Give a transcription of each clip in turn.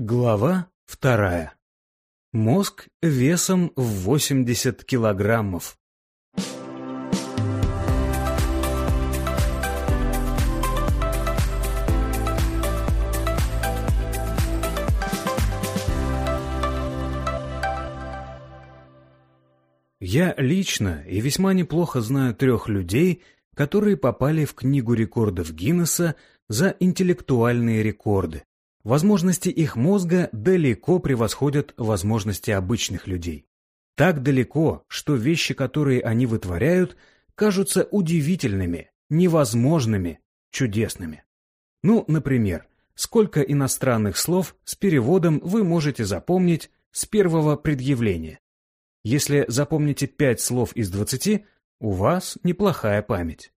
Глава вторая. Мозг весом в 80 килограммов. Я лично и весьма неплохо знаю трех людей, которые попали в Книгу рекордов Гиннесса за интеллектуальные рекорды. Возможности их мозга далеко превосходят возможности обычных людей. Так далеко, что вещи, которые они вытворяют, кажутся удивительными, невозможными, чудесными. Ну, например, сколько иностранных слов с переводом вы можете запомнить с первого предъявления. Если запомните пять слов из двадцати, у вас неплохая память.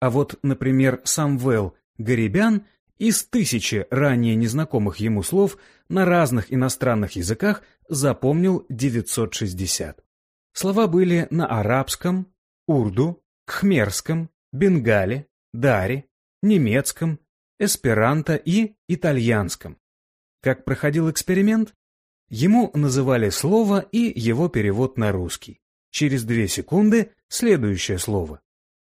А вот, например, Самвел Гарибян из тысячи ранее незнакомых ему слов на разных иностранных языках запомнил 960. Слова были на арабском, урду, кхмерском, бенгале, даре, немецком, эсперанто и итальянском. Как проходил эксперимент? Ему называли слово и его перевод на русский. Через две секунды следующее слово.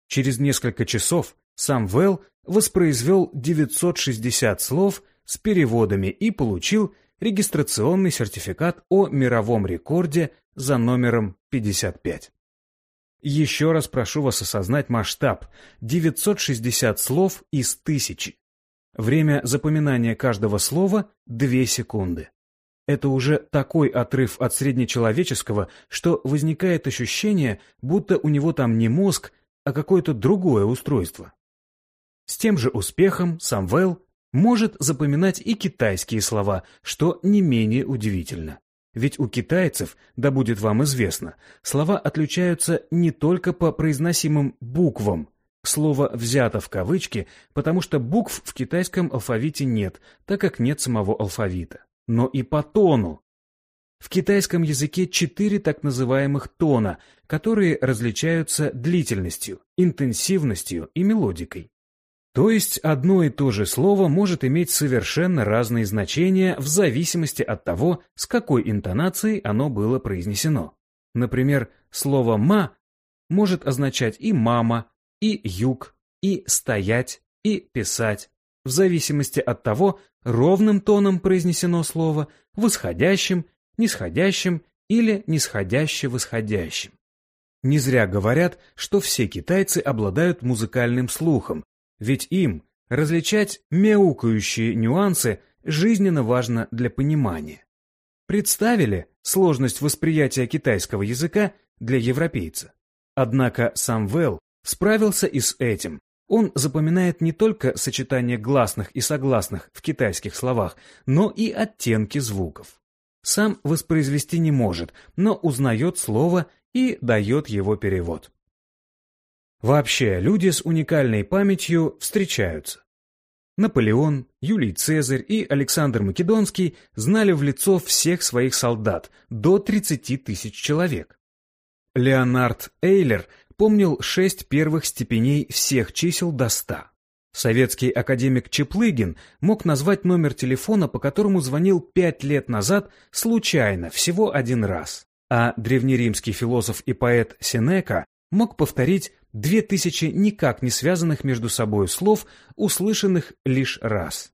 Через несколько часов сам Вэл воспроизвел 960 слов с переводами и получил регистрационный сертификат о мировом рекорде за номером 55. Еще раз прошу вас осознать масштаб – 960 слов из тысячи. Время запоминания каждого слова – 2 секунды. Это уже такой отрыв от среднечеловеческого, что возникает ощущение, будто у него там не мозг, а какое-то другое устройство. С тем же успехом Самвел может запоминать и китайские слова, что не менее удивительно. Ведь у китайцев, да будет вам известно, слова отличаются не только по произносимым буквам. Слово взято в кавычки, потому что букв в китайском алфавите нет, так как нет самого алфавита. Но и по тону. В китайском языке четыре так называемых тона, которые различаются длительностью, интенсивностью и мелодикой. То есть одно и то же слово может иметь совершенно разные значения в зависимости от того, с какой интонацией оно было произнесено. Например, слово «ма» может означать и «мама», и «юг», и «стоять», и «писать», в зависимости от того, ровным тоном произнесено слово, восходящим, нисходящим или нисходяще-восходящим. Не зря говорят, что все китайцы обладают музыкальным слухом, ведь им различать мяукающие нюансы жизненно важно для понимания. Представили сложность восприятия китайского языка для европейца? Однако сам Вэлл справился и с этим. Он запоминает не только сочетание гласных и согласных в китайских словах, но и оттенки звуков. Сам воспроизвести не может, но узнает слово и дает его перевод. Вообще, люди с уникальной памятью встречаются. Наполеон, Юлий Цезарь и Александр Македонский знали в лицо всех своих солдат, до 30 тысяч человек. Леонард Эйлер помнил шесть первых степеней всех чисел до ста. Советский академик Чеплыгин мог назвать номер телефона, по которому звонил пять лет назад случайно, всего один раз. А древнеримский философ и поэт Сенека мог повторить две тысячи никак не связанных между собой слов, услышанных лишь раз.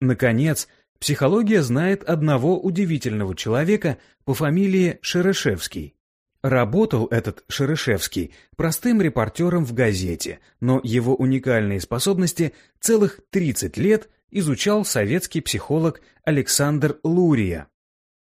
Наконец, психология знает одного удивительного человека по фамилии Шерешевский. Работал этот Шерешевский простым репортером в газете, но его уникальные способности целых 30 лет изучал советский психолог Александр Лурия.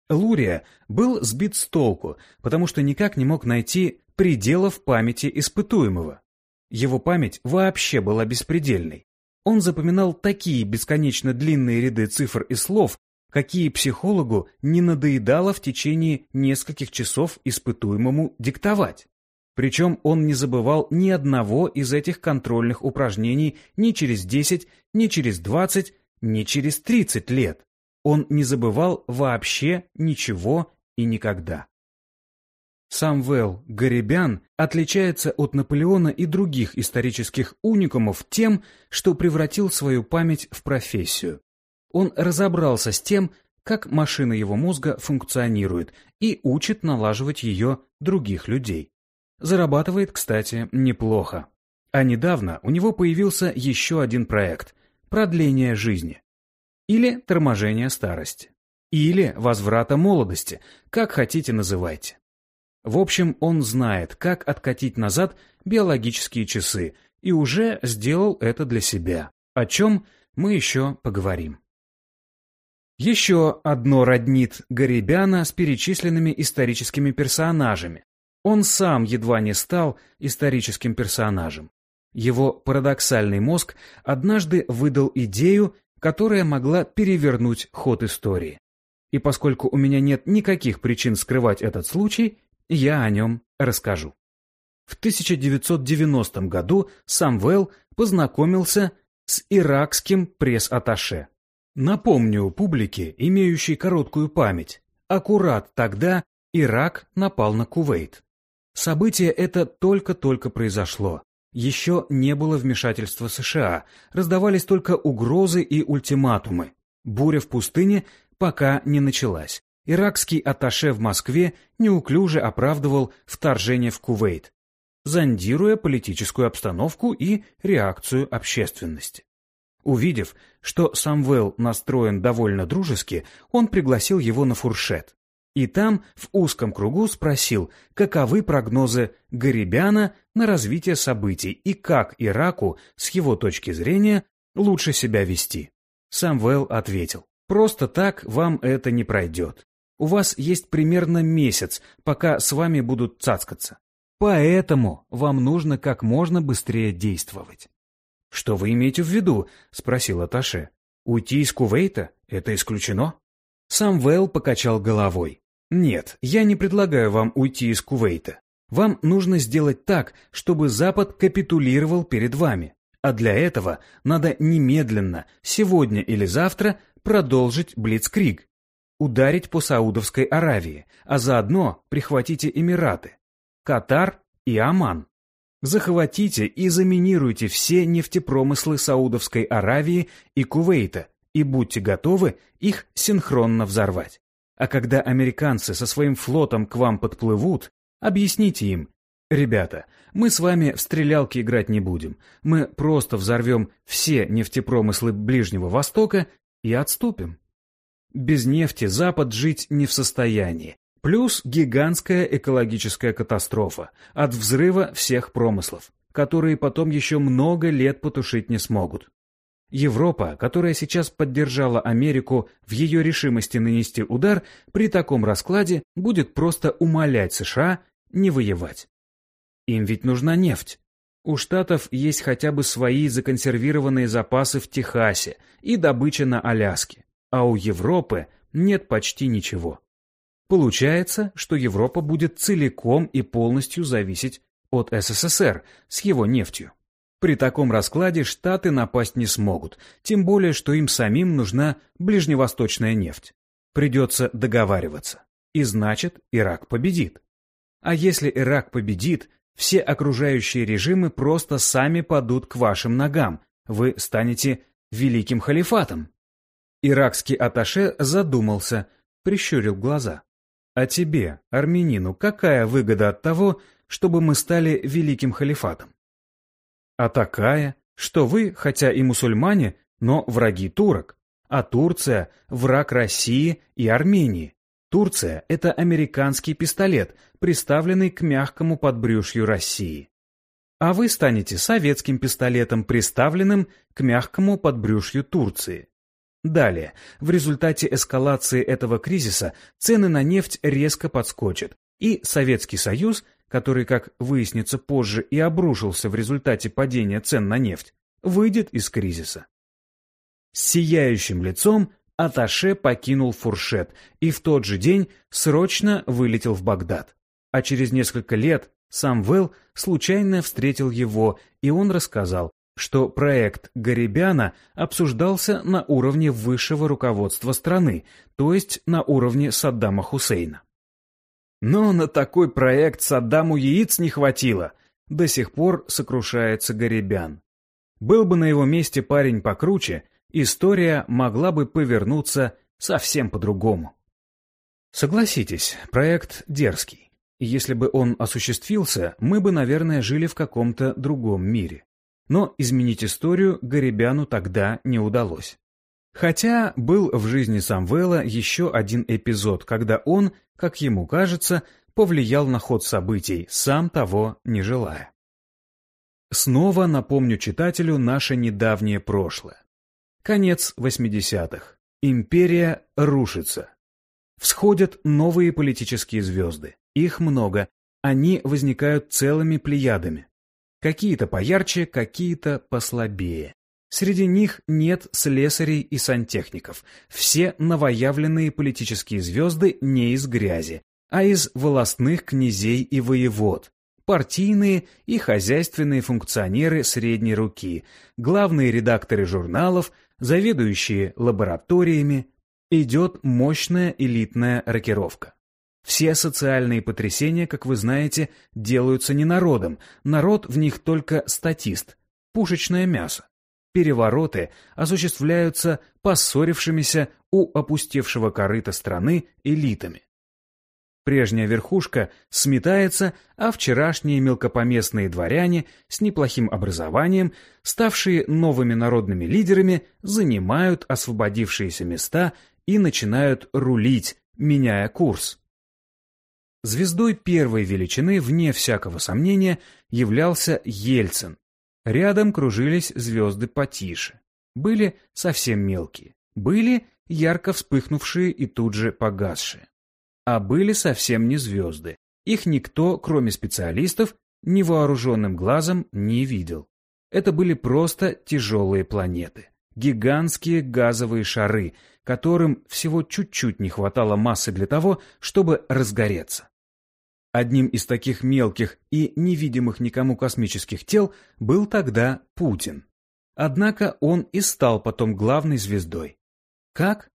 Лурия был сбит с толку, потому что никак не мог найти пределов памяти испытуемого. Его память вообще была беспредельной. Он запоминал такие бесконечно длинные ряды цифр и слов, какие психологу не надоедало в течение нескольких часов испытуемому диктовать. Причем он не забывал ни одного из этих контрольных упражнений ни через 10, ни через 20, ни через 30 лет. Он не забывал вообще ничего и никогда. Самвел Гарибян отличается от Наполеона и других исторических уникумов тем, что превратил свою память в профессию. Он разобрался с тем, как машина его мозга функционирует и учит налаживать ее других людей. Зарабатывает, кстати, неплохо. А недавно у него появился еще один проект – продление жизни. Или торможение старости. Или возврата молодости, как хотите называйте. В общем, он знает, как откатить назад биологические часы и уже сделал это для себя, о чем мы еще поговорим. Еще одно роднит Гарибяна с перечисленными историческими персонажами. Он сам едва не стал историческим персонажем. Его парадоксальный мозг однажды выдал идею, которая могла перевернуть ход истории. И поскольку у меня нет никаких причин скрывать этот случай, я о нем расскажу. В 1990 году Самвел познакомился с иракским пресс-атташе. Напомню публике, имеющей короткую память, аккурат тогда Ирак напал на Кувейт. Событие это только-только произошло. Еще не было вмешательства США, раздавались только угрозы и ультиматумы. Буря в пустыне пока не началась. Иракский атташе в Москве неуклюже оправдывал вторжение в Кувейт, зондируя политическую обстановку и реакцию общественности. Увидев, что Самвел настроен довольно дружески, он пригласил его на фуршет. И там, в узком кругу, спросил, каковы прогнозы Гарибяна на развитие событий и как Ираку, с его точки зрения, лучше себя вести. Самвел ответил, просто так вам это не пройдет. У вас есть примерно месяц, пока с вами будут цацкаться. Поэтому вам нужно как можно быстрее действовать. «Что вы имеете в виду?» — спросил Аташе. «Уйти из Кувейта? Это исключено?» Самвел покачал головой. «Нет, я не предлагаю вам уйти из Кувейта. Вам нужно сделать так, чтобы Запад капитулировал перед вами. А для этого надо немедленно, сегодня или завтра, продолжить Блицкриг. Ударить по Саудовской Аравии, а заодно прихватите Эмираты, Катар и Оман. Захватите и заминируйте все нефтепромыслы Саудовской Аравии и Кувейта и будьте готовы их синхронно взорвать. А когда американцы со своим флотом к вам подплывут, объясните им, ребята, мы с вами в стрелялки играть не будем, мы просто взорвем все нефтепромыслы Ближнего Востока и отступим. Без нефти Запад жить не в состоянии, Плюс гигантская экологическая катастрофа от взрыва всех промыслов, которые потом еще много лет потушить не смогут. Европа, которая сейчас поддержала Америку в ее решимости нанести удар, при таком раскладе будет просто умолять США не воевать. Им ведь нужна нефть. У Штатов есть хотя бы свои законсервированные запасы в Техасе и добыча на Аляске, а у Европы нет почти ничего. Получается, что Европа будет целиком и полностью зависеть от СССР с его нефтью. При таком раскладе Штаты напасть не смогут, тем более, что им самим нужна ближневосточная нефть. Придется договариваться. И значит, Ирак победит. А если Ирак победит, все окружающие режимы просто сами падут к вашим ногам. Вы станете великим халифатом. Иракский аташе задумался, прищурил глаза. А тебе, армянину, какая выгода от того, чтобы мы стали великим халифатом? А такая, что вы, хотя и мусульмане, но враги турок, а Турция – враг России и Армении. Турция – это американский пистолет, приставленный к мягкому подбрюшью России. А вы станете советским пистолетом, приставленным к мягкому подбрюшью Турции. Далее, в результате эскалации этого кризиса цены на нефть резко подскочат, и Советский Союз, который, как выяснится позже, и обрушился в результате падения цен на нефть, выйдет из кризиса. С сияющим лицом Аташе покинул фуршет и в тот же день срочно вылетел в Багдад. А через несколько лет сам Вэл случайно встретил его, и он рассказал, что проект Гарибяна обсуждался на уровне высшего руководства страны, то есть на уровне Саддама Хусейна. Но на такой проект Саддаму яиц не хватило, до сих пор сокрушается Гарибян. Был бы на его месте парень покруче, история могла бы повернуться совсем по-другому. Согласитесь, проект дерзкий. Если бы он осуществился, мы бы, наверное, жили в каком-то другом мире. Но изменить историю Горебяну тогда не удалось. Хотя был в жизни Самвела еще один эпизод, когда он, как ему кажется, повлиял на ход событий, сам того не желая. Снова напомню читателю наше недавнее прошлое. Конец 80-х. Империя рушится. Всходят новые политические звезды. Их много. Они возникают целыми плеядами. Какие-то поярче, какие-то послабее. Среди них нет слесарей и сантехников. Все новоявленные политические звезды не из грязи, а из волостных князей и воевод. Партийные и хозяйственные функционеры средней руки, главные редакторы журналов, заведующие лабораториями, идет мощная элитная рокировка. Все социальные потрясения, как вы знаете, делаются не народом, народ в них только статист, пушечное мясо. Перевороты осуществляются поссорившимися у опустевшего корыта страны элитами. Прежняя верхушка сметается, а вчерашние мелкопоместные дворяне с неплохим образованием, ставшие новыми народными лидерами, занимают освободившиеся места и начинают рулить, меняя курс. Звездой первой величины, вне всякого сомнения, являлся Ельцин. Рядом кружились звезды потише. Были совсем мелкие. Были ярко вспыхнувшие и тут же погасшие. А были совсем не звезды. Их никто, кроме специалистов, невооруженным глазом не видел. Это были просто тяжелые планеты. Гигантские газовые шары, которым всего чуть-чуть не хватало массы для того, чтобы разгореться. Одним из таких мелких и невидимых никому космических тел был тогда Путин. Однако он и стал потом главной звездой. Как?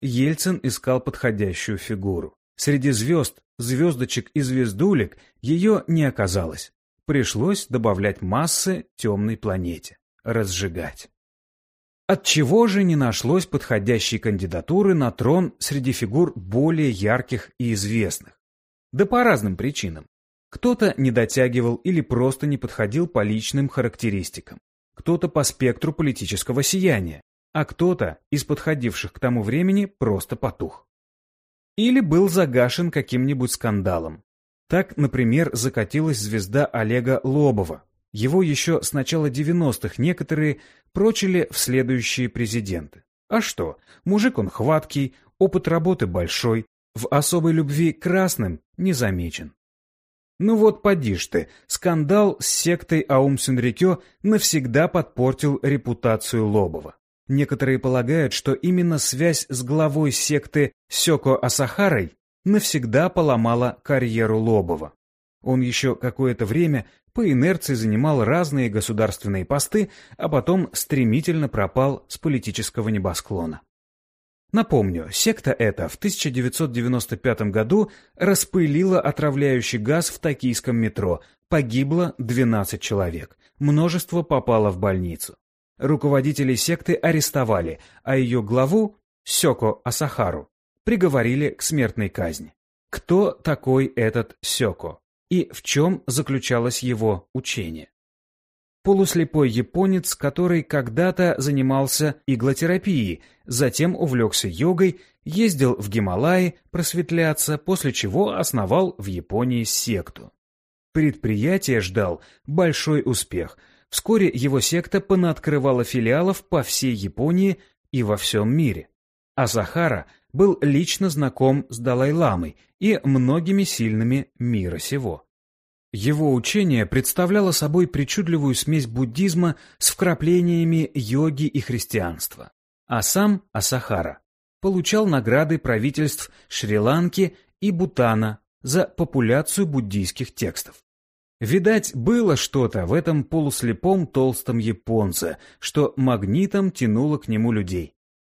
Ельцин искал подходящую фигуру. Среди звезд, звездочек и звездулек ее не оказалось. Пришлось добавлять массы темной планете, разжигать. Отчего же не нашлось подходящей кандидатуры на трон среди фигур более ярких и известных? Да по разным причинам. Кто-то не дотягивал или просто не подходил по личным характеристикам, кто-то по спектру политического сияния, а кто-то из подходивших к тому времени просто потух. Или был загашен каким-нибудь скандалом. Так, например, закатилась звезда Олега Лобова, его еще с начала 90-х некоторые прочили в следующие президенты. А что, мужик он хваткий, опыт работы большой, в особой любви красным не замечен. Ну вот поди ж ты, скандал с сектой Аум Сюнрикё навсегда подпортил репутацию Лобова. Некоторые полагают, что именно связь с главой секты Сёко Асахарой навсегда поломала карьеру Лобова. Он еще какое-то время по инерции занимал разные государственные посты, а потом стремительно пропал с политического небосклона. Напомню, секта эта в 1995 году распылила отравляющий газ в токийском метро, погибло 12 человек, множество попало в больницу. Руководителей секты арестовали, а ее главу, Сёко Асахару, приговорили к смертной казни. Кто такой этот Сёко? и в чем заключалось его учение. Полуслепой японец, который когда-то занимался иглотерапией, затем увлекся йогой, ездил в Гималаи просветляться, после чего основал в Японии секту. Предприятие ждал большой успех. Вскоре его секта понаоткрывала филиалов по всей Японии и во всем мире. А Захара был лично знаком с Далай-ламой и многими сильными мира сего. Его учение представляло собой причудливую смесь буддизма с вкраплениями йоги и христианства. А сам Асахара получал награды правительств Шри-Ланки и Бутана за популяцию буддийских текстов. Видать, было что-то в этом полуслепом толстом японце, что магнитом тянуло к нему людей.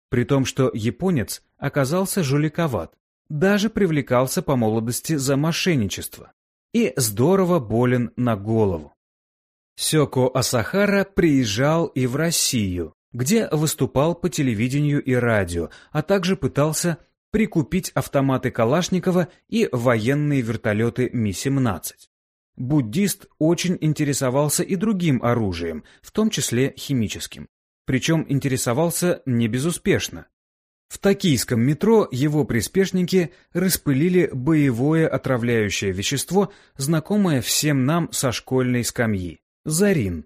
При том, что японец оказался жуликоват, даже привлекался по молодости за мошенничество и здорово болен на голову. Сёко Асахара приезжал и в Россию, где выступал по телевидению и радио, а также пытался прикупить автоматы Калашникова и военные вертолеты Ми-17. Буддист очень интересовался и другим оружием, в том числе химическим. Причем интересовался не безуспешно. В токийском метро его приспешники распылили боевое отравляющее вещество, знакомое всем нам со школьной скамьи – зарин.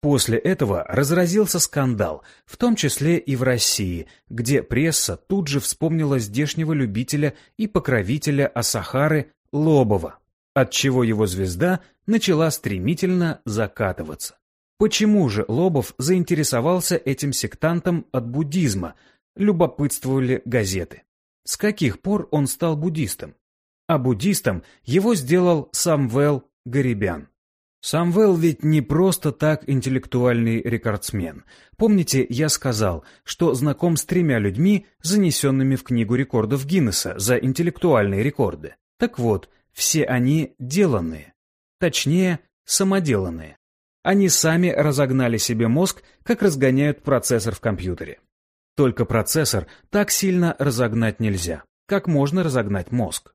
После этого разразился скандал, в том числе и в России, где пресса тут же вспомнила здешнего любителя и покровителя Асахары Лобова, отчего его звезда начала стремительно закатываться. Почему же Лобов заинтересовался этим сектантом от буддизма – любопытствовали газеты. С каких пор он стал буддистом? А буддистом его сделал Самвел Гарибян. Самвел ведь не просто так интеллектуальный рекордсмен. Помните, я сказал, что знаком с тремя людьми, занесенными в книгу рекордов Гиннесса за интеллектуальные рекорды. Так вот, все они деланные. Точнее, самоделанные. Они сами разогнали себе мозг, как разгоняют процессор в компьютере. Только процессор так сильно разогнать нельзя, как можно разогнать мозг.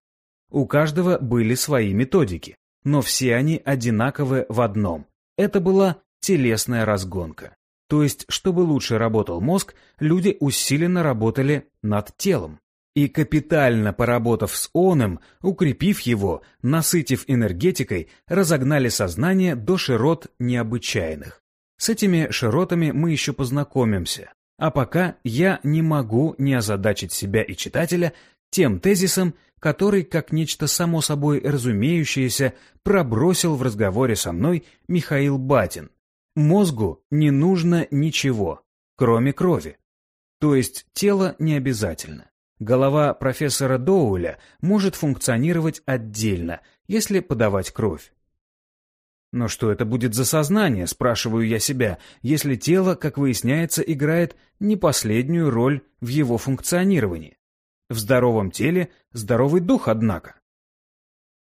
У каждого были свои методики, но все они одинаковы в одном. Это была телесная разгонка. То есть, чтобы лучше работал мозг, люди усиленно работали над телом. И капитально поработав с оном, укрепив его, насытив энергетикой, разогнали сознание до широт необычайных. С этими широтами мы еще познакомимся, а пока я не могу не озадачить себя и читателя тем тезисом, который, как нечто само собой разумеющееся, пробросил в разговоре со мной Михаил Батин. Мозгу не нужно ничего, кроме крови. То есть тело не обязательно. Голова профессора Доуля может функционировать отдельно, если подавать кровь. Но что это будет за сознание, спрашиваю я себя, если тело, как выясняется, играет не последнюю роль в его функционировании? В здоровом теле здоровый дух, однако.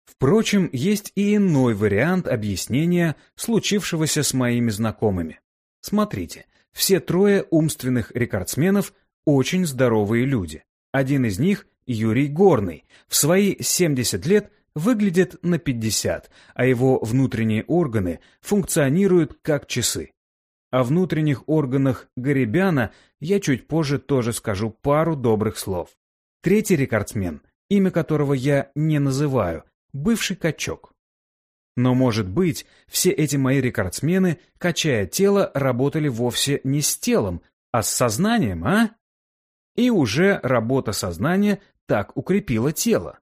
Впрочем, есть и иной вариант объяснения случившегося с моими знакомыми. Смотрите, все трое умственных рекордсменов очень здоровые люди. Один из них, Юрий Горный, в свои 70 лет – выглядит на 50, а его внутренние органы функционируют как часы. О внутренних органах Гарибяна я чуть позже тоже скажу пару добрых слов. Третий рекордсмен, имя которого я не называю, бывший качок. Но, может быть, все эти мои рекордсмены, качая тело, работали вовсе не с телом, а с сознанием, а? И уже работа сознания так укрепила тело.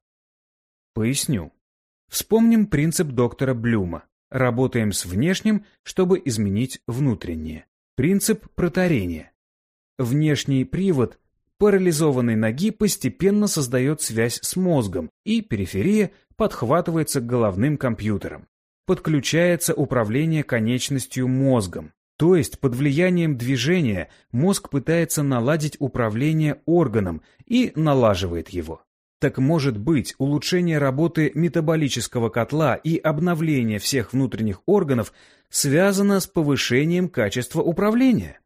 Поясню. Вспомним принцип доктора Блюма. Работаем с внешним, чтобы изменить внутреннее. Принцип протарения. Внешний привод парализованной ноги постепенно создает связь с мозгом, и периферия подхватывается к головным компьютерам. Подключается управление конечностью мозгом. То есть под влиянием движения мозг пытается наладить управление органом и налаживает его. Так может быть, улучшение работы метаболического котла и обновление всех внутренних органов связано с повышением качества управления?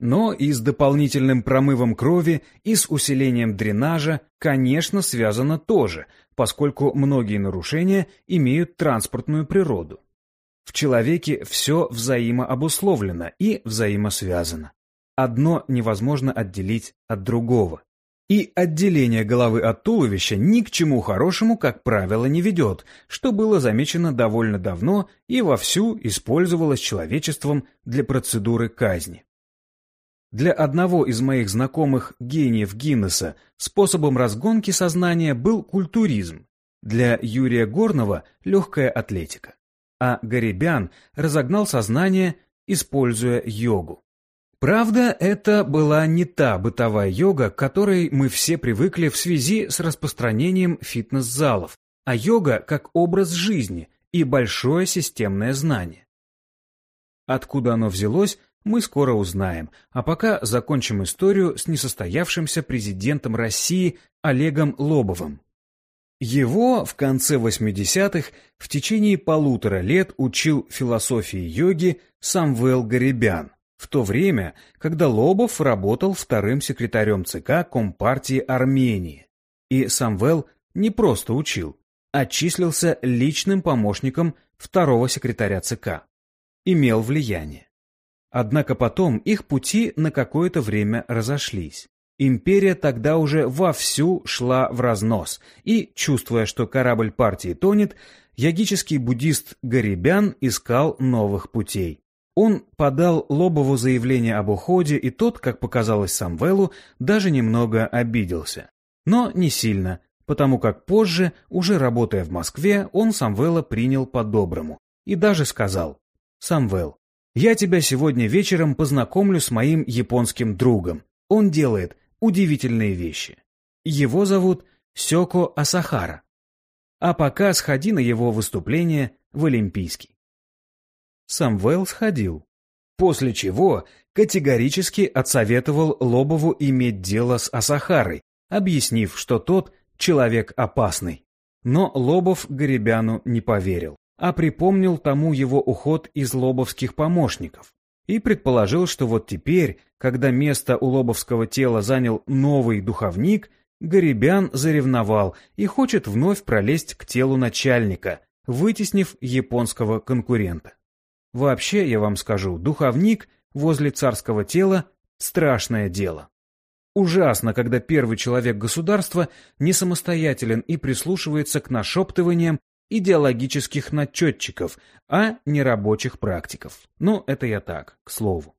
Но и с дополнительным промывом крови и с усилением дренажа, конечно, связано тоже, поскольку многие нарушения имеют транспортную природу. В человеке все взаимообусловлено и взаимосвязано. Одно невозможно отделить от другого. И отделение головы от туловища ни к чему хорошему, как правило, не ведет, что было замечено довольно давно и вовсю использовалось человечеством для процедуры казни. Для одного из моих знакомых гениев Гиннесса способом разгонки сознания был культуризм, для Юрия Горного – легкая атлетика, а Гарибян разогнал сознание, используя йогу. Правда, это была не та бытовая йога, к которой мы все привыкли в связи с распространением фитнес-залов, а йога как образ жизни и большое системное знание. Откуда оно взялось, мы скоро узнаем, а пока закончим историю с несостоявшимся президентом России Олегом Лобовым. Его в конце 80-х в течение полутора лет учил философии йоги Самвел Гарибян, в то время, когда Лобов работал вторым секретарем ЦК Компартии Армении. И Самвел не просто учил, а числился личным помощником второго секретаря ЦК. Имел влияние. Однако потом их пути на какое-то время разошлись. Империя тогда уже вовсю шла в разнос, и, чувствуя, что корабль партии тонет, ягический буддист Гарибян искал новых путей. Он подал Лобову заявление об уходе, и тот, как показалось Самвелу, даже немного обиделся. Но не сильно, потому как позже, уже работая в Москве, он Самвела принял по-доброму и даже сказал «Самвел, я тебя сегодня вечером познакомлю с моим японским другом. Он делает удивительные вещи. Его зовут Сёко Асахара. А пока сходи на его выступление в Олимпийский». Самвел сходил. После чего категорически отсоветовал Лобову иметь дело с Асахарой, объяснив, что тот человек опасный. Но Лобов Горебяну не поверил, а припомнил тому его уход из лобовских помощников и предположил, что вот теперь, когда место у лобовского тела занял новый духовник, Горебян заревновал и хочет вновь пролезть к телу начальника, вытеснив японского конкурента. Вообще, я вам скажу, духовник возле царского тела – страшное дело. Ужасно, когда первый человек государства не самостоятелен и прислушивается к нашептываниям идеологических начетчиков, а не рабочих практиков. Ну, это я так, к слову.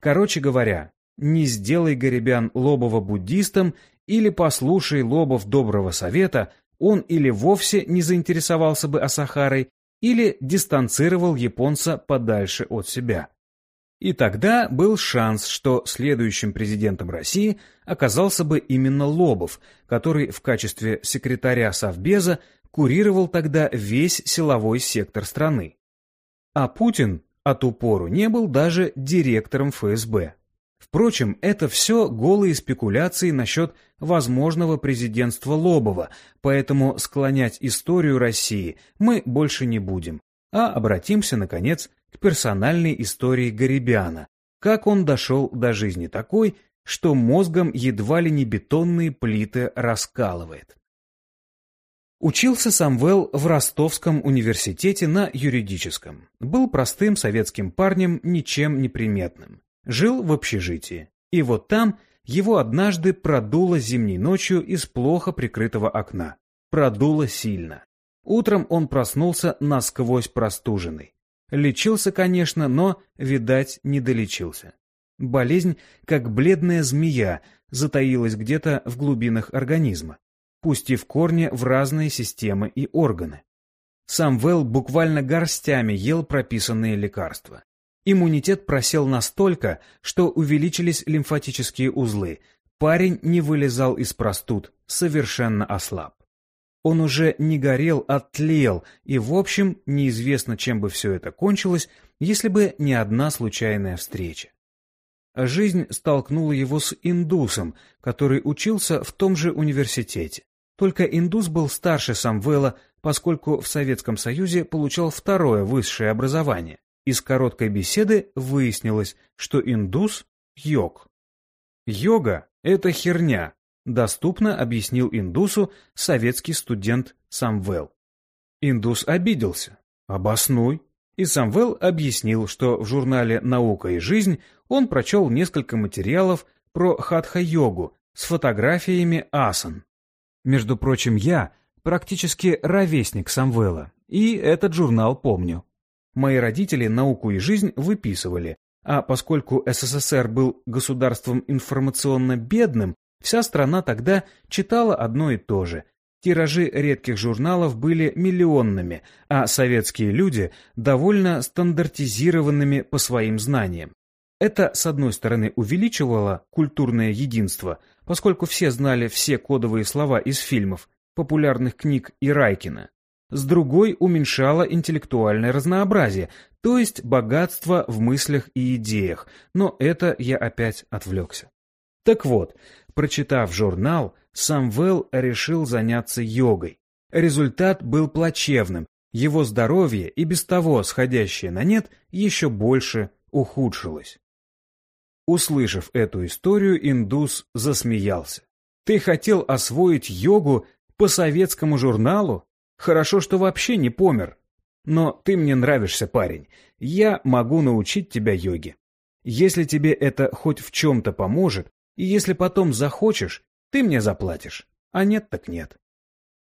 Короче говоря, не сделай Горебян Лобова буддистом или послушай Лобов доброго совета, он или вовсе не заинтересовался бы Асахарой, или дистанцировал японца подальше от себя. И тогда был шанс, что следующим президентом России оказался бы именно Лобов, который в качестве секретаря Совбеза курировал тогда весь силовой сектор страны. А Путин от упору не был даже директором ФСБ. Впрочем, это все голые спекуляции насчет возможного президентства Лобова, поэтому склонять историю России мы больше не будем, а обратимся, наконец, к персональной истории Гарибиана, как он дошел до жизни такой, что мозгом едва ли не бетонные плиты раскалывает. Учился Самвел в Ростовском университете на юридическом. Был простым советским парнем, ничем не приметным. Жил в общежитии. И вот там его однажды продуло зимней ночью из плохо прикрытого окна. Продуло сильно. Утром он проснулся насквозь простуженный. Лечился, конечно, но, видать, не долечился. Болезнь, как бледная змея, затаилась где-то в глубинах организма, пустив корни в разные системы и органы. Сам Вэл буквально горстями ел прописанные лекарства. Иммунитет просел настолько, что увеличились лимфатические узлы. Парень не вылезал из простуд, совершенно ослаб. Он уже не горел, а тлел, и, в общем, неизвестно, чем бы все это кончилось, если бы не одна случайная встреча. Жизнь столкнула его с индусом, который учился в том же университете. Только индус был старше Самвела, поскольку в Советском Союзе получал второе высшее образование. Из короткой беседы выяснилось, что индус – йог. Йога – это херня, доступно объяснил индусу советский студент Самвел. Индус обиделся. «Обоснуй». И Самвел объяснил, что в журнале «Наука и жизнь» он прочел несколько материалов про хатха-йогу с фотографиями асан. Между прочим, я практически ровесник Самвела, и этот журнал помню. Мои родители «Науку и жизнь» выписывали, а поскольку СССР был государством информационно бедным, Вся страна тогда читала одно и то же. Тиражи редких журналов были миллионными, а советские люди довольно стандартизированными по своим знаниям. Это, с одной стороны, увеличивало культурное единство, поскольку все знали все кодовые слова из фильмов, популярных книг и Райкина. С другой уменьшало интеллектуальное разнообразие, то есть богатство в мыслях и идеях, но это я опять отвлекся. Так вот, Прочитав журнал, Самвел решил заняться йогой. Результат был плачевным, его здоровье и без того сходящее на нет еще больше ухудшилось. Услышав эту историю, индус засмеялся. «Ты хотел освоить йогу по советскому журналу? Хорошо, что вообще не помер. Но ты мне нравишься, парень. Я могу научить тебя йоге. Если тебе это хоть в чем-то поможет, и если потом захочешь, ты мне заплатишь. А нет так нет».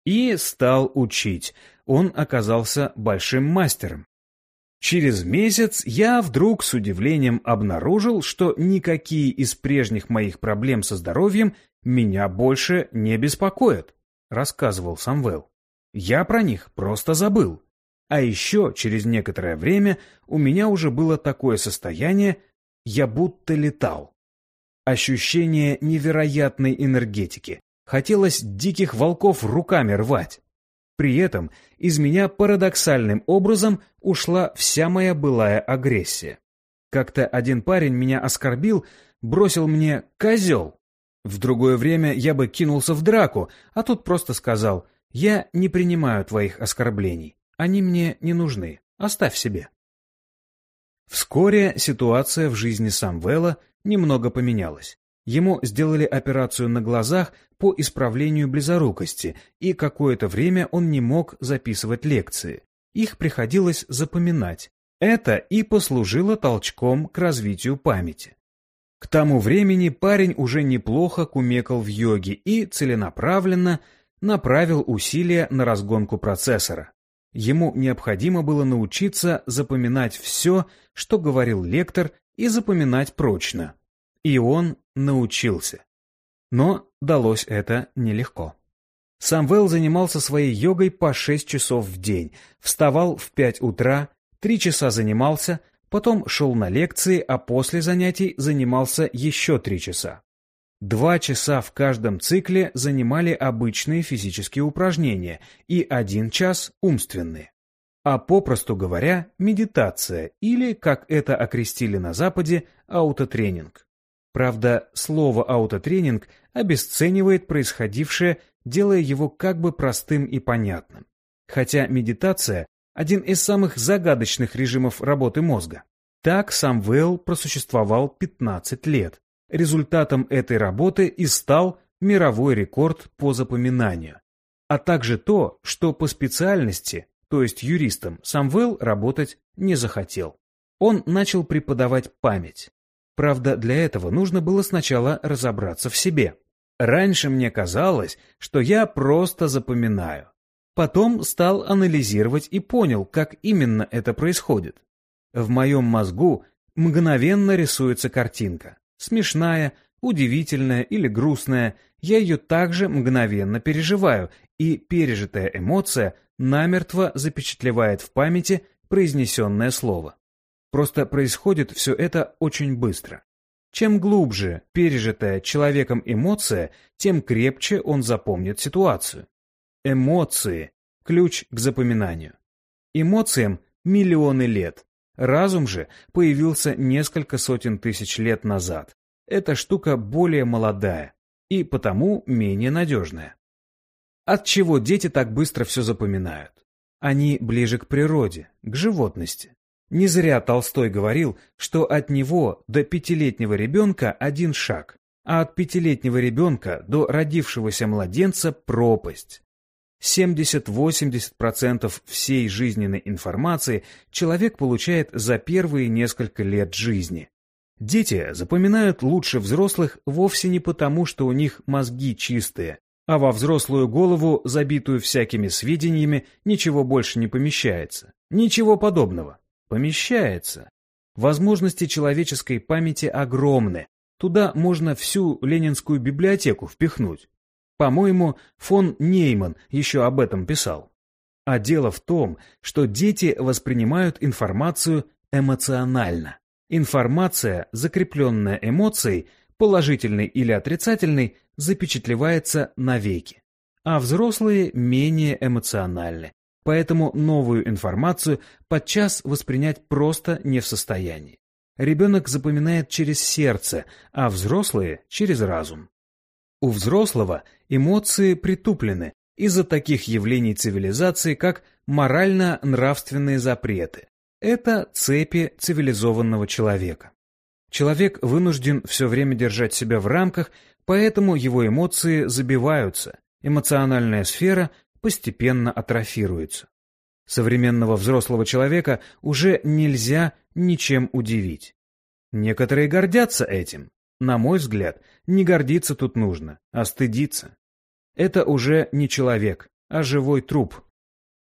И стал учить. Он оказался большим мастером. Через месяц я вдруг с удивлением обнаружил, что никакие из прежних моих проблем со здоровьем меня больше не беспокоят, рассказывал Самвел. Я про них просто забыл. А еще через некоторое время у меня уже было такое состояние, я будто летал. Ощущение невероятной энергетики. Хотелось диких волков руками рвать. При этом из меня парадоксальным образом ушла вся моя былая агрессия. Как-то один парень меня оскорбил, бросил мне «козел». В другое время я бы кинулся в драку, а тут просто сказал «я не принимаю твоих оскорблений, они мне не нужны, оставь себе». Вскоре ситуация в жизни Самвела немного поменялась. Ему сделали операцию на глазах по исправлению близорукости, и какое-то время он не мог записывать лекции. Их приходилось запоминать. Это и послужило толчком к развитию памяти. К тому времени парень уже неплохо кумекал в йоге и целенаправленно направил усилия на разгонку процессора. Ему необходимо было научиться запоминать все, что говорил лектор, и запоминать прочно. И он научился. Но далось это нелегко. Самвел занимался своей йогой по 6 часов в день, вставал в 5 утра, 3 часа занимался, потом шел на лекции, а после занятий занимался еще 3 часа. Два часа в каждом цикле занимали обычные физические упражнения и один час умственные. А попросту говоря, медитация или, как это окрестили на Западе, аутотренинг. Правда, слово «аутотренинг» обесценивает происходившее, делая его как бы простым и понятным. Хотя медитация – один из самых загадочных режимов работы мозга. Так сам Вэлл просуществовал 15 лет. Результатом этой работы и стал мировой рекорд по запоминанию. А также то, что по специальности, то есть юристом, Самвел работать не захотел. Он начал преподавать память. Правда, для этого нужно было сначала разобраться в себе. Раньше мне казалось, что я просто запоминаю. Потом стал анализировать и понял, как именно это происходит. В моем мозгу мгновенно рисуется картинка. Смешная, удивительная или грустная, я ее также мгновенно переживаю, и пережитая эмоция намертво запечатлевает в памяти произнесенное слово. Просто происходит все это очень быстро. Чем глубже пережитая человеком эмоция, тем крепче он запомнит ситуацию. Эмоции – ключ к запоминанию. Эмоциям миллионы лет. Разум же появился несколько сотен тысяч лет назад. Эта штука более молодая и потому менее надежная. От чего дети так быстро все запоминают? Они ближе к природе, к животности. Не зря Толстой говорил, что от него до пятилетнего ребенка один шаг, а от пятилетнего ребенка до родившегося младенца пропасть. 70-80% всей жизненной информации человек получает за первые несколько лет жизни. Дети запоминают лучше взрослых вовсе не потому, что у них мозги чистые, а во взрослую голову, забитую всякими сведениями, ничего больше не помещается. Ничего подобного помещается. Возможности человеческой памяти огромны. Туда можно всю ленинскую библиотеку впихнуть. По-моему, фон Нейман еще об этом писал. А дело в том, что дети воспринимают информацию эмоционально. Информация, закрепленная эмоцией, положительной или отрицательной, запечатлевается навеки. А взрослые менее эмоциональны поэтому новую информацию подчас воспринять просто не в состоянии. Ребенок запоминает через сердце, а взрослые – через разум. У взрослого эмоции притуплены из-за таких явлений цивилизации, как морально-нравственные запреты. Это цепи цивилизованного человека. Человек вынужден все время держать себя в рамках, поэтому его эмоции забиваются, эмоциональная сфера постепенно атрофируется. Современного взрослого человека уже нельзя ничем удивить. Некоторые гордятся этим. На мой взгляд, не гордиться тут нужно, а стыдиться. Это уже не человек, а живой труп.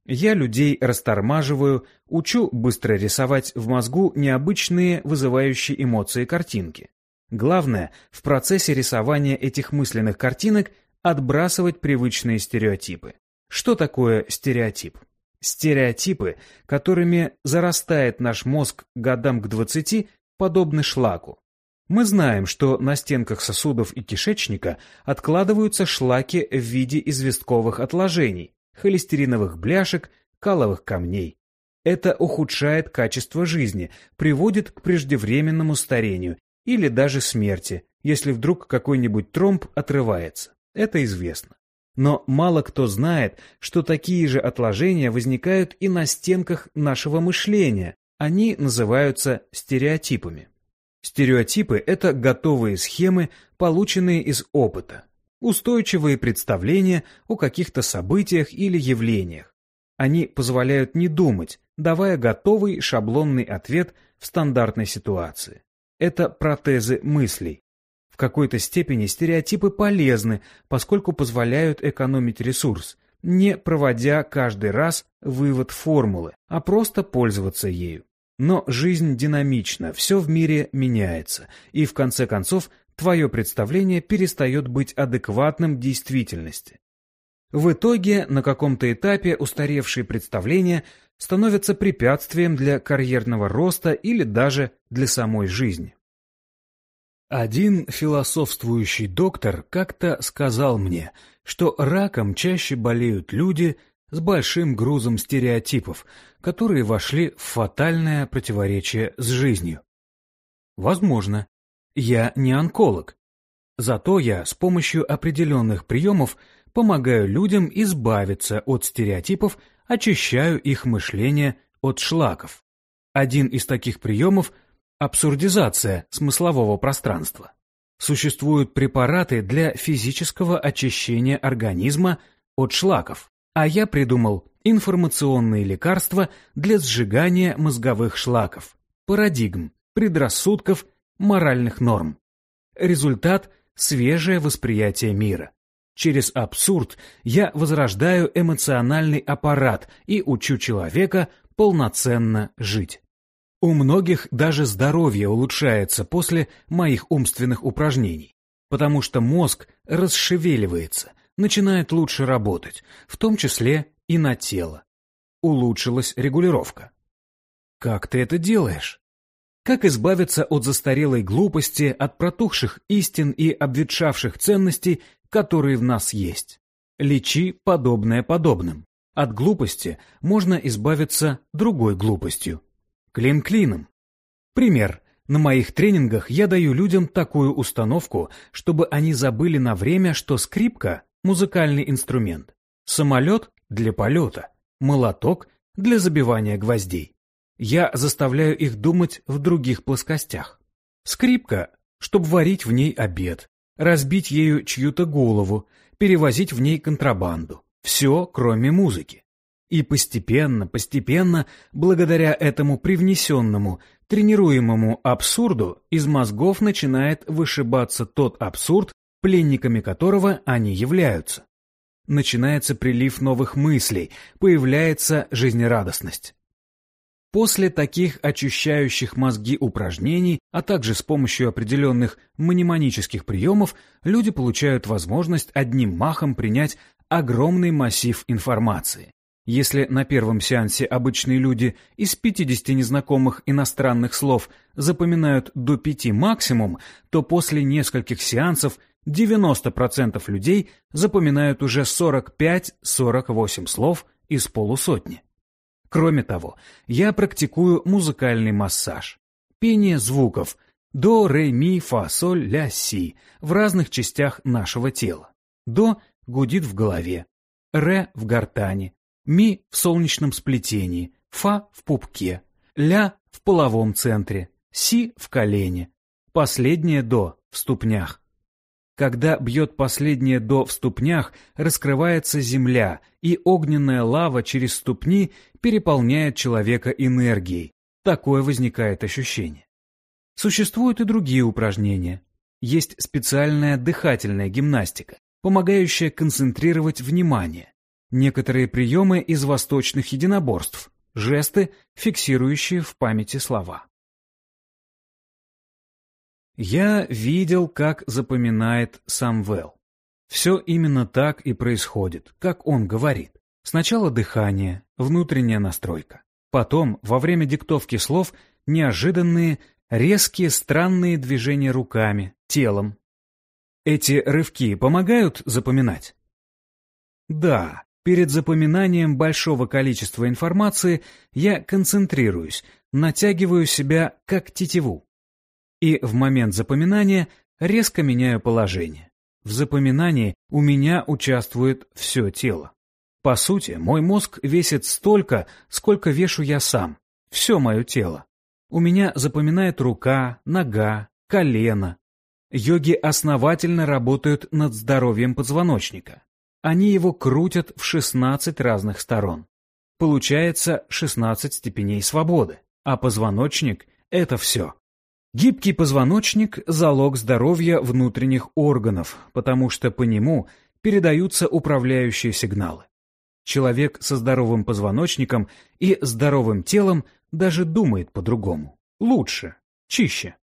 Я людей растормаживаю, учу быстро рисовать в мозгу необычные, вызывающие эмоции картинки. Главное, в процессе рисования этих мысленных картинок отбрасывать привычные стереотипы. Что такое стереотип? Стереотипы, которыми зарастает наш мозг годам к 20, подобны шлаку. Мы знаем, что на стенках сосудов и кишечника откладываются шлаки в виде известковых отложений, холестериновых бляшек, каловых камней. Это ухудшает качество жизни, приводит к преждевременному старению или даже смерти, если вдруг какой-нибудь тромб отрывается. Это известно. Но мало кто знает, что такие же отложения возникают и на стенках нашего мышления. Они называются стереотипами. Стереотипы – это готовые схемы, полученные из опыта устойчивые представления о каких-то событиях или явлениях. Они позволяют не думать, давая готовый шаблонный ответ в стандартной ситуации. Это протезы мыслей. В какой-то степени стереотипы полезны, поскольку позволяют экономить ресурс, не проводя каждый раз вывод формулы, а просто пользоваться ею. Но жизнь динамична, все в мире меняется, и в конце концов твое представление перестает быть адекватным действительности. В итоге на каком-то этапе устаревшие представления становятся препятствием для карьерного роста или даже для самой жизни. Один философствующий доктор как-то сказал мне, что раком чаще болеют люди с большим грузом стереотипов, которые вошли в фатальное противоречие с жизнью. Возможно, я не онколог. Зато я с помощью определенных приемов помогаю людям избавиться от стереотипов, очищаю их мышление от шлаков. Один из таких приемов – абсурдизация смыслового пространства. Существуют препараты для физического очищения организма от шлаков, а я придумал информационные лекарства для сжигания мозговых шлаков, парадигм, предрассудков – моральных норм. Результат – свежее восприятие мира. Через абсурд я возрождаю эмоциональный аппарат и учу человека полноценно жить. У многих даже здоровье улучшается после моих умственных упражнений, потому что мозг расшевеливается, начинает лучше работать, в том числе и на тело. Улучшилась регулировка. Как ты это делаешь? Как избавиться от застарелой глупости, от протухших истин и обветшавших ценностей, которые в нас есть? Лечи подобное подобным. От глупости можно избавиться другой глупостью. Клин клином. Пример. На моих тренингах я даю людям такую установку, чтобы они забыли на время, что скрипка – музыкальный инструмент, самолет – для полета, молоток – для забивания гвоздей. Я заставляю их думать в других плоскостях. Скрипка, чтобы варить в ней обед, разбить ею чью-то голову, перевозить в ней контрабанду. Все, кроме музыки. И постепенно, постепенно, благодаря этому привнесенному, тренируемому абсурду, из мозгов начинает вышибаться тот абсурд, пленниками которого они являются. Начинается прилив новых мыслей, появляется жизнерадостность. После таких очищающих мозги упражнений, а также с помощью определенных мнемонических приемов, люди получают возможность одним махом принять огромный массив информации. Если на первом сеансе обычные люди из 50 незнакомых иностранных слов запоминают до 5 максимум, то после нескольких сеансов 90% людей запоминают уже 45-48 слов из полусотни. Кроме того, я практикую музыкальный массаж. Пение звуков до, ре, ми, фа, соль, ля, си в разных частях нашего тела. До гудит в голове, ре в гортани, ми в солнечном сплетении, фа в пупке, ля в половом центре, си в колене, последнее «до» в ступнях. Когда бьет последнее «до» в ступнях, раскрывается земля, и огненная лава через ступни переполняет человека энергией. Такое возникает ощущение. Существуют и другие упражнения. Есть специальная дыхательная гимнастика, помогающая концентрировать внимание. Некоторые приемы из восточных единоборств, жесты, фиксирующие в памяти слова. Я видел, как запоминает Самвел. Все именно так и происходит, как он говорит. Сначала дыхание, внутренняя настройка. Потом, во время диктовки слов, неожиданные, резкие, странные движения руками, телом. Эти рывки помогают запоминать? Да, перед запоминанием большого количества информации я концентрируюсь, натягиваю себя как тетиву и в момент запоминания резко меняю положение. В запоминании у меня участвует все тело. По сути, мой мозг весит столько, сколько вешу я сам. Все мое тело. У меня запоминает рука, нога, колено. Йоги основательно работают над здоровьем позвоночника. Они его крутят в 16 разных сторон. Получается 16 степеней свободы, а позвоночник – это все. Гибкий позвоночник – залог здоровья внутренних органов, потому что по нему передаются управляющие сигналы. Человек со здоровым позвоночником и здоровым телом даже думает по-другому. Лучше, чище.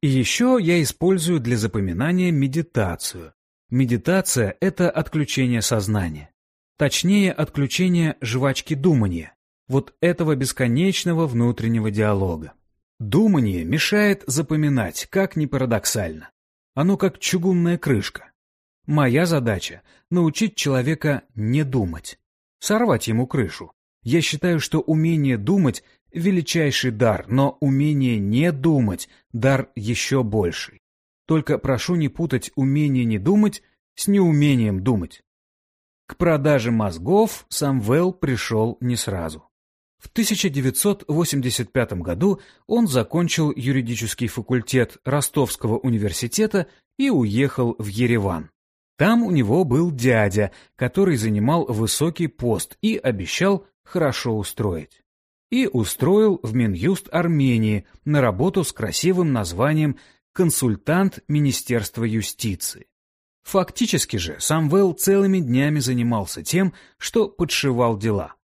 И еще я использую для запоминания медитацию. Медитация – это отключение сознания. Точнее, отключение жвачки думания, вот этого бесконечного внутреннего диалога. Думание мешает запоминать, как ни парадоксально. Оно как чугунная крышка. Моя задача — научить человека не думать, сорвать ему крышу. Я считаю, что умение думать — величайший дар, но умение не думать — дар еще больший. Только прошу не путать умение не думать с неумением думать. К продаже мозгов Самвел пришел не сразу. В 1985 году он закончил юридический факультет Ростовского университета и уехал в Ереван. Там у него был дядя, который занимал высокий пост и обещал хорошо устроить. И устроил в Минюст Армении на работу с красивым названием «Консультант Министерства юстиции». Фактически же Самвел целыми днями занимался тем, что подшивал дела –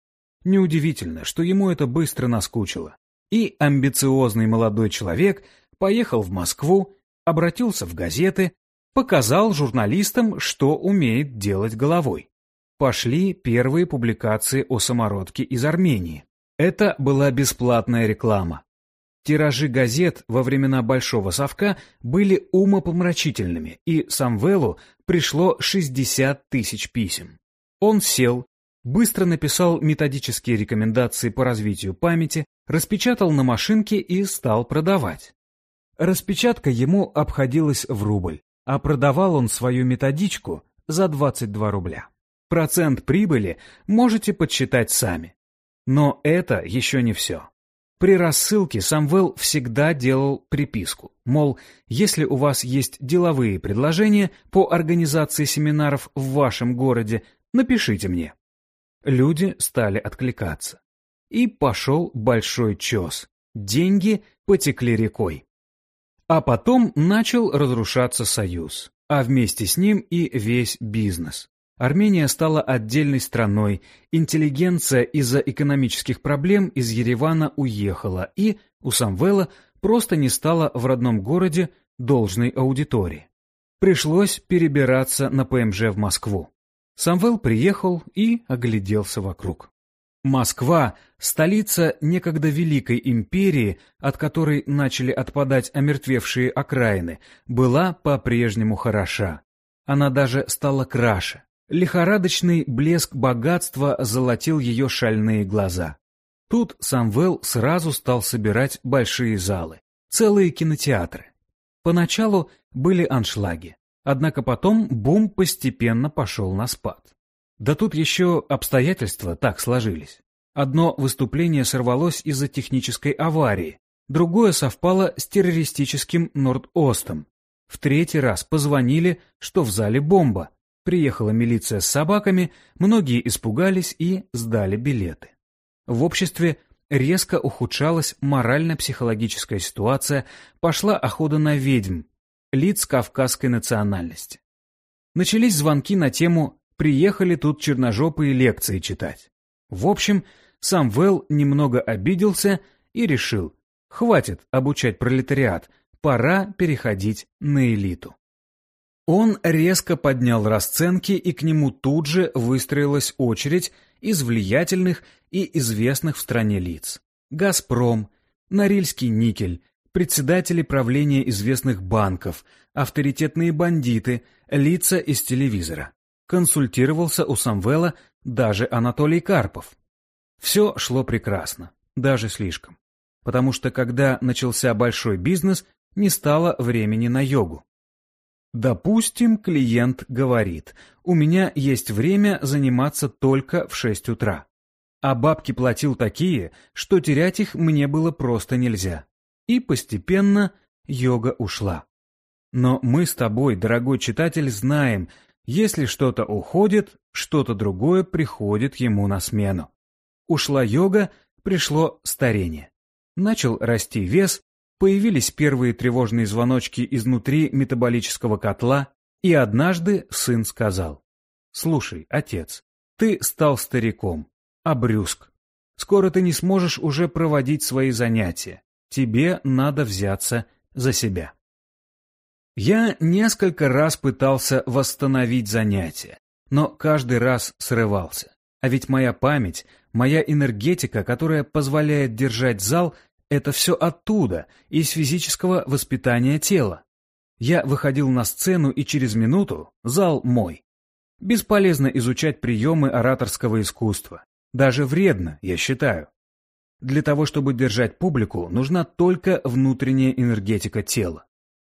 Неудивительно, что ему это быстро наскучило. И амбициозный молодой человек поехал в Москву, обратился в газеты, показал журналистам, что умеет делать головой. Пошли первые публикации о самородке из Армении. Это была бесплатная реклама. Тиражи газет во времена Большого Совка были умопомрачительными, и Самвелу пришло 60 тысяч писем. Он сел, быстро написал методические рекомендации по развитию памяти, распечатал на машинке и стал продавать. Распечатка ему обходилась в рубль, а продавал он свою методичку за 22 рубля. Процент прибыли можете подсчитать сами. Но это еще не все. При рассылке Самвел всегда делал приписку, мол, если у вас есть деловые предложения по организации семинаров в вашем городе, напишите мне. Люди стали откликаться. И пошел большой чес. Деньги потекли рекой. А потом начал разрушаться союз, а вместе с ним и весь бизнес. Армения стала отдельной страной, интеллигенция из-за экономических проблем из Еревана уехала, и у Самвела просто не стало в родном городе должной аудитории. Пришлось перебираться на ПМЖ в Москву. Самвел приехал и огляделся вокруг. Москва, столица некогда великой империи, от которой начали отпадать омертвевшие окраины, была по-прежнему хороша. Она даже стала краше. Лихорадочный блеск богатства золотил ее шальные глаза. Тут Самвел сразу стал собирать большие залы, целые кинотеатры. Поначалу были аншлаги. Однако потом бум постепенно пошел на спад. Да тут еще обстоятельства так сложились. Одно выступление сорвалось из-за технической аварии. другое совпало с террористическим Норд-Остом. В третий раз позвонили, что в зале бомба. Приехала милиция с собаками, многие испугались и сдали билеты. В обществе резко ухудшалась морально-психологическая ситуация, пошла охота на ведьм, лиц кавказской национальности. Начались звонки на тему «Приехали тут черножопые лекции читать». В общем, сам Вэл немного обиделся и решил, хватит обучать пролетариат, пора переходить на элиту. Он резко поднял расценки, и к нему тут же выстроилась очередь из влиятельных и известных в стране лиц. «Газпром», «Норильский никель», председатели правления известных банков, авторитетные бандиты, лица из телевизора. Консультировался у Самвела даже Анатолий Карпов. Все шло прекрасно, даже слишком. Потому что когда начался большой бизнес, не стало времени на йогу. Допустим, клиент говорит, у меня есть время заниматься только в 6 утра. А бабки платил такие, что терять их мне было просто нельзя. И постепенно йога ушла. Но мы с тобой, дорогой читатель, знаем, если что-то уходит, что-то другое приходит ему на смену. Ушла йога, пришло старение. Начал расти вес, появились первые тревожные звоночки изнутри метаболического котла, и однажды сын сказал, «Слушай, отец, ты стал стариком, брюск. Скоро ты не сможешь уже проводить свои занятия. Тебе надо взяться за себя». Я несколько раз пытался восстановить занятия, но каждый раз срывался. А ведь моя память, моя энергетика, которая позволяет держать зал – это все оттуда, из физического воспитания тела. Я выходил на сцену, и через минуту зал мой. Бесполезно изучать приемы ораторского искусства. Даже вредно, я считаю. Для того, чтобы держать публику, нужна только внутренняя энергетика тела.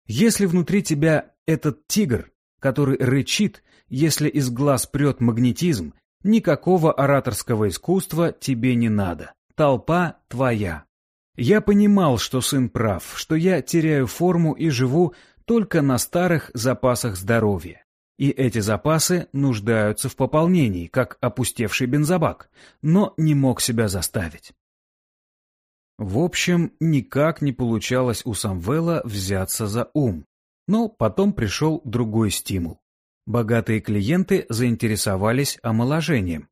Если внутри тебя этот тигр, который рычит, если из глаз прет магнетизм, никакого ораторского искусства тебе не надо. Толпа твоя. Я понимал, что сын прав, что я теряю форму и живу только на старых запасах здоровья. И эти запасы нуждаются в пополнении, как опустевший бензобак, но не мог себя заставить. В общем, никак не получалось у Самвела взяться за ум. Но потом пришел другой стимул. Богатые клиенты заинтересовались омоложением.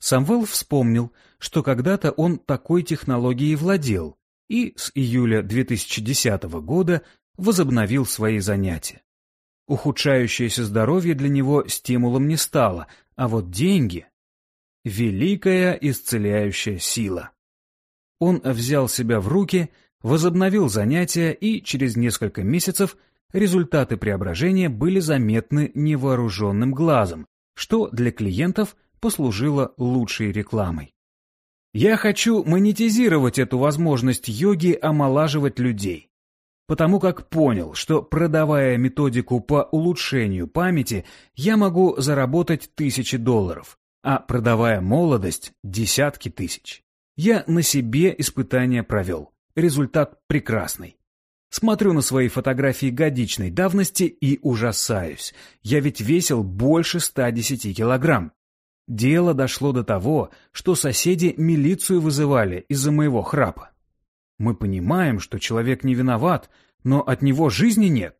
Самвел вспомнил, что когда-то он такой технологией владел, и с июля 2010 года возобновил свои занятия. Ухудшающееся здоровье для него стимулом не стало, а вот деньги — великая исцеляющая сила. Он взял себя в руки, возобновил занятия, и через несколько месяцев результаты преображения были заметны невооруженным глазом, что для клиентов послужило лучшей рекламой. Я хочу монетизировать эту возможность йоги омолаживать людей. Потому как понял, что продавая методику по улучшению памяти, я могу заработать тысячи долларов, а продавая молодость – десятки тысяч. Я на себе испытания провел. Результат прекрасный. Смотрю на свои фотографии годичной давности и ужасаюсь. Я ведь весил больше 110 килограмм. Дело дошло до того, что соседи милицию вызывали из-за моего храпа. Мы понимаем, что человек не виноват, но от него жизни нет.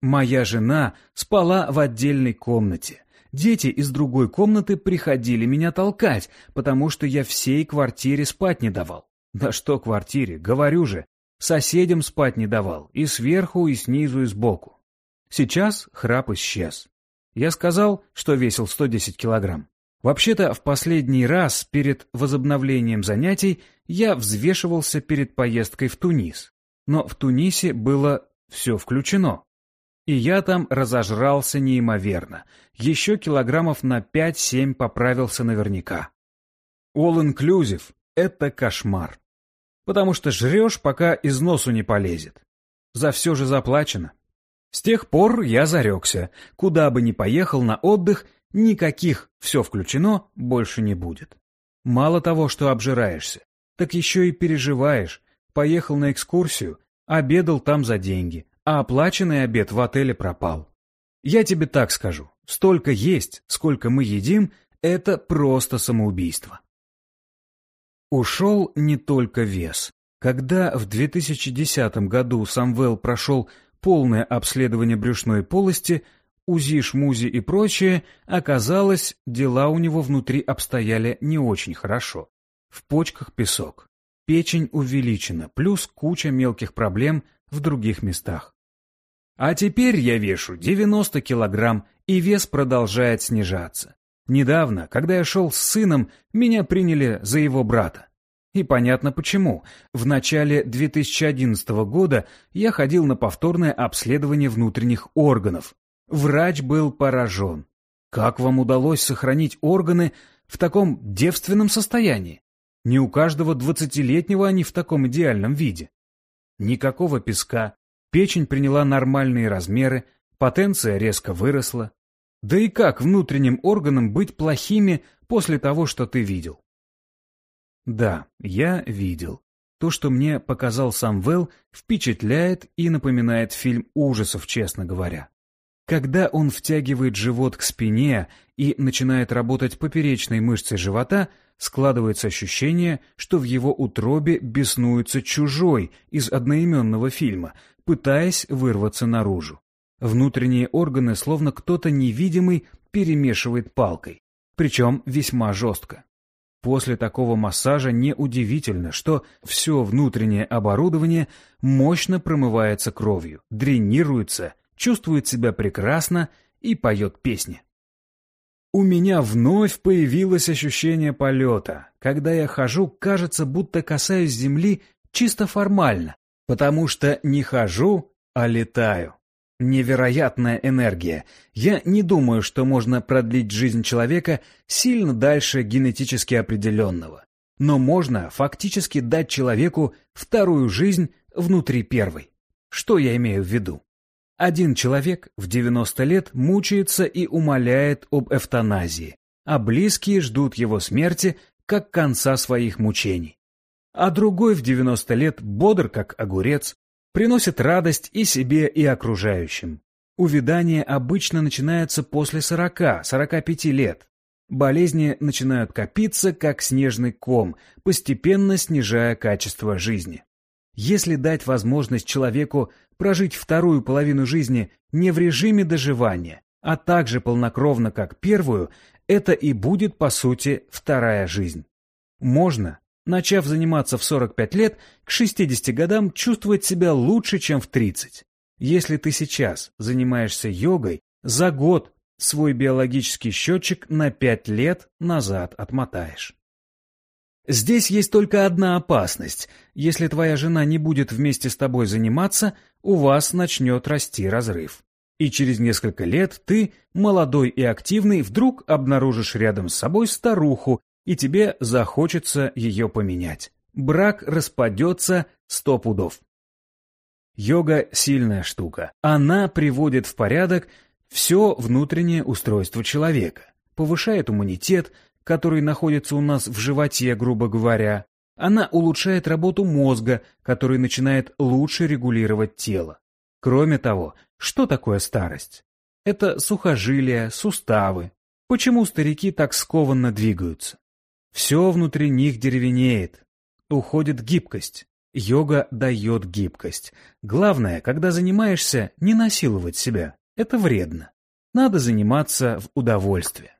Моя жена спала в отдельной комнате. Дети из другой комнаты приходили меня толкать, потому что я всей квартире спать не давал. Да что квартире, говорю же, соседям спать не давал, и сверху, и снизу, и сбоку. Сейчас храп исчез. Я сказал, что весил 110 килограмм. Вообще-то, в последний раз перед возобновлением занятий я взвешивался перед поездкой в Тунис. Но в Тунисе было все включено. И я там разожрался неимоверно. Еще килограммов на 5-7 поправился наверняка. All-inclusive — это кошмар. Потому что жрешь, пока из носу не полезет. За все же заплачено. С тех пор я зарекся, куда бы ни поехал на отдых, Никаких «все включено» больше не будет. Мало того, что обжираешься, так еще и переживаешь, поехал на экскурсию, обедал там за деньги, а оплаченный обед в отеле пропал. Я тебе так скажу, столько есть, сколько мы едим, это просто самоубийство. Ушел не только вес. Когда в 2010 году Самвел прошел полное обследование брюшной полости, УЗИ, шмузи и прочее, оказалось, дела у него внутри обстояли не очень хорошо. В почках песок, печень увеличена, плюс куча мелких проблем в других местах. А теперь я вешу 90 килограмм, и вес продолжает снижаться. Недавно, когда я шел с сыном, меня приняли за его брата. И понятно почему. В начале 2011 года я ходил на повторное обследование внутренних органов. Врач был поражен. Как вам удалось сохранить органы в таком девственном состоянии? Не у каждого двадцатилетнего они в таком идеальном виде. Никакого песка, печень приняла нормальные размеры, потенция резко выросла. Да и как внутренним органам быть плохими после того, что ты видел? Да, я видел. То, что мне показал сам Вэл, впечатляет и напоминает фильм ужасов, честно говоря. Когда он втягивает живот к спине и начинает работать поперечной мышцей живота, складывается ощущение, что в его утробе беснуется чужой из одноименного фильма, пытаясь вырваться наружу. Внутренние органы, словно кто-то невидимый, перемешивает палкой, причем весьма жестко. После такого массажа неудивительно, что все внутреннее оборудование мощно промывается кровью, дренируется, чувствует себя прекрасно и поет песни. У меня вновь появилось ощущение полета. Когда я хожу, кажется, будто касаюсь земли чисто формально, потому что не хожу, а летаю. Невероятная энергия. Я не думаю, что можно продлить жизнь человека сильно дальше генетически определенного. Но можно фактически дать человеку вторую жизнь внутри первой. Что я имею в виду? Один человек в 90 лет мучается и умоляет об эвтаназии, а близкие ждут его смерти как конца своих мучений. А другой в 90 лет бодр как огурец, приносит радость и себе, и окружающим. Увядание обычно начинается после 40-45 лет. Болезни начинают копиться, как снежный ком, постепенно снижая качество жизни. Если дать возможность человеку прожить вторую половину жизни не в режиме доживания, а также полнокровно, как первую, это и будет, по сути, вторая жизнь. Можно, начав заниматься в 45 лет, к 60 годам чувствовать себя лучше, чем в 30. Если ты сейчас занимаешься йогой, за год свой биологический счетчик на 5 лет назад отмотаешь. Здесь есть только одна опасность. Если твоя жена не будет вместе с тобой заниматься, у вас начнет расти разрыв. И через несколько лет ты, молодой и активный, вдруг обнаружишь рядом с собой старуху, и тебе захочется ее поменять. Брак распадется сто пудов. Йога – сильная штука. Она приводит в порядок все внутреннее устройство человека, повышает иммунитет, который находится у нас в животе, грубо говоря. Она улучшает работу мозга, который начинает лучше регулировать тело. Кроме того, что такое старость? Это сухожилия, суставы. Почему старики так скованно двигаются? Все внутри них деревенеет. Уходит гибкость. Йога дает гибкость. Главное, когда занимаешься, не насиловать себя. Это вредно. Надо заниматься в удовольствие.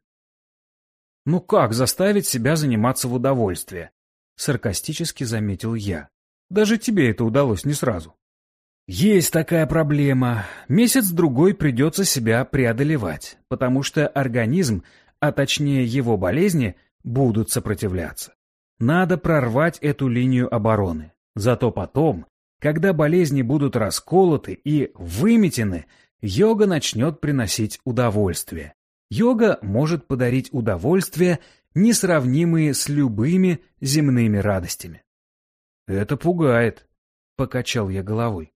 «Ну как заставить себя заниматься в удовольствие?» Саркастически заметил я. «Даже тебе это удалось не сразу». Есть такая проблема. Месяц-другой придется себя преодолевать, потому что организм, а точнее его болезни, будут сопротивляться. Надо прорвать эту линию обороны. Зато потом, когда болезни будут расколоты и выметены, йога начнет приносить удовольствие. Йога может подарить удовольствие, несравнимые с любыми земными радостями. «Это пугает», — покачал я головой.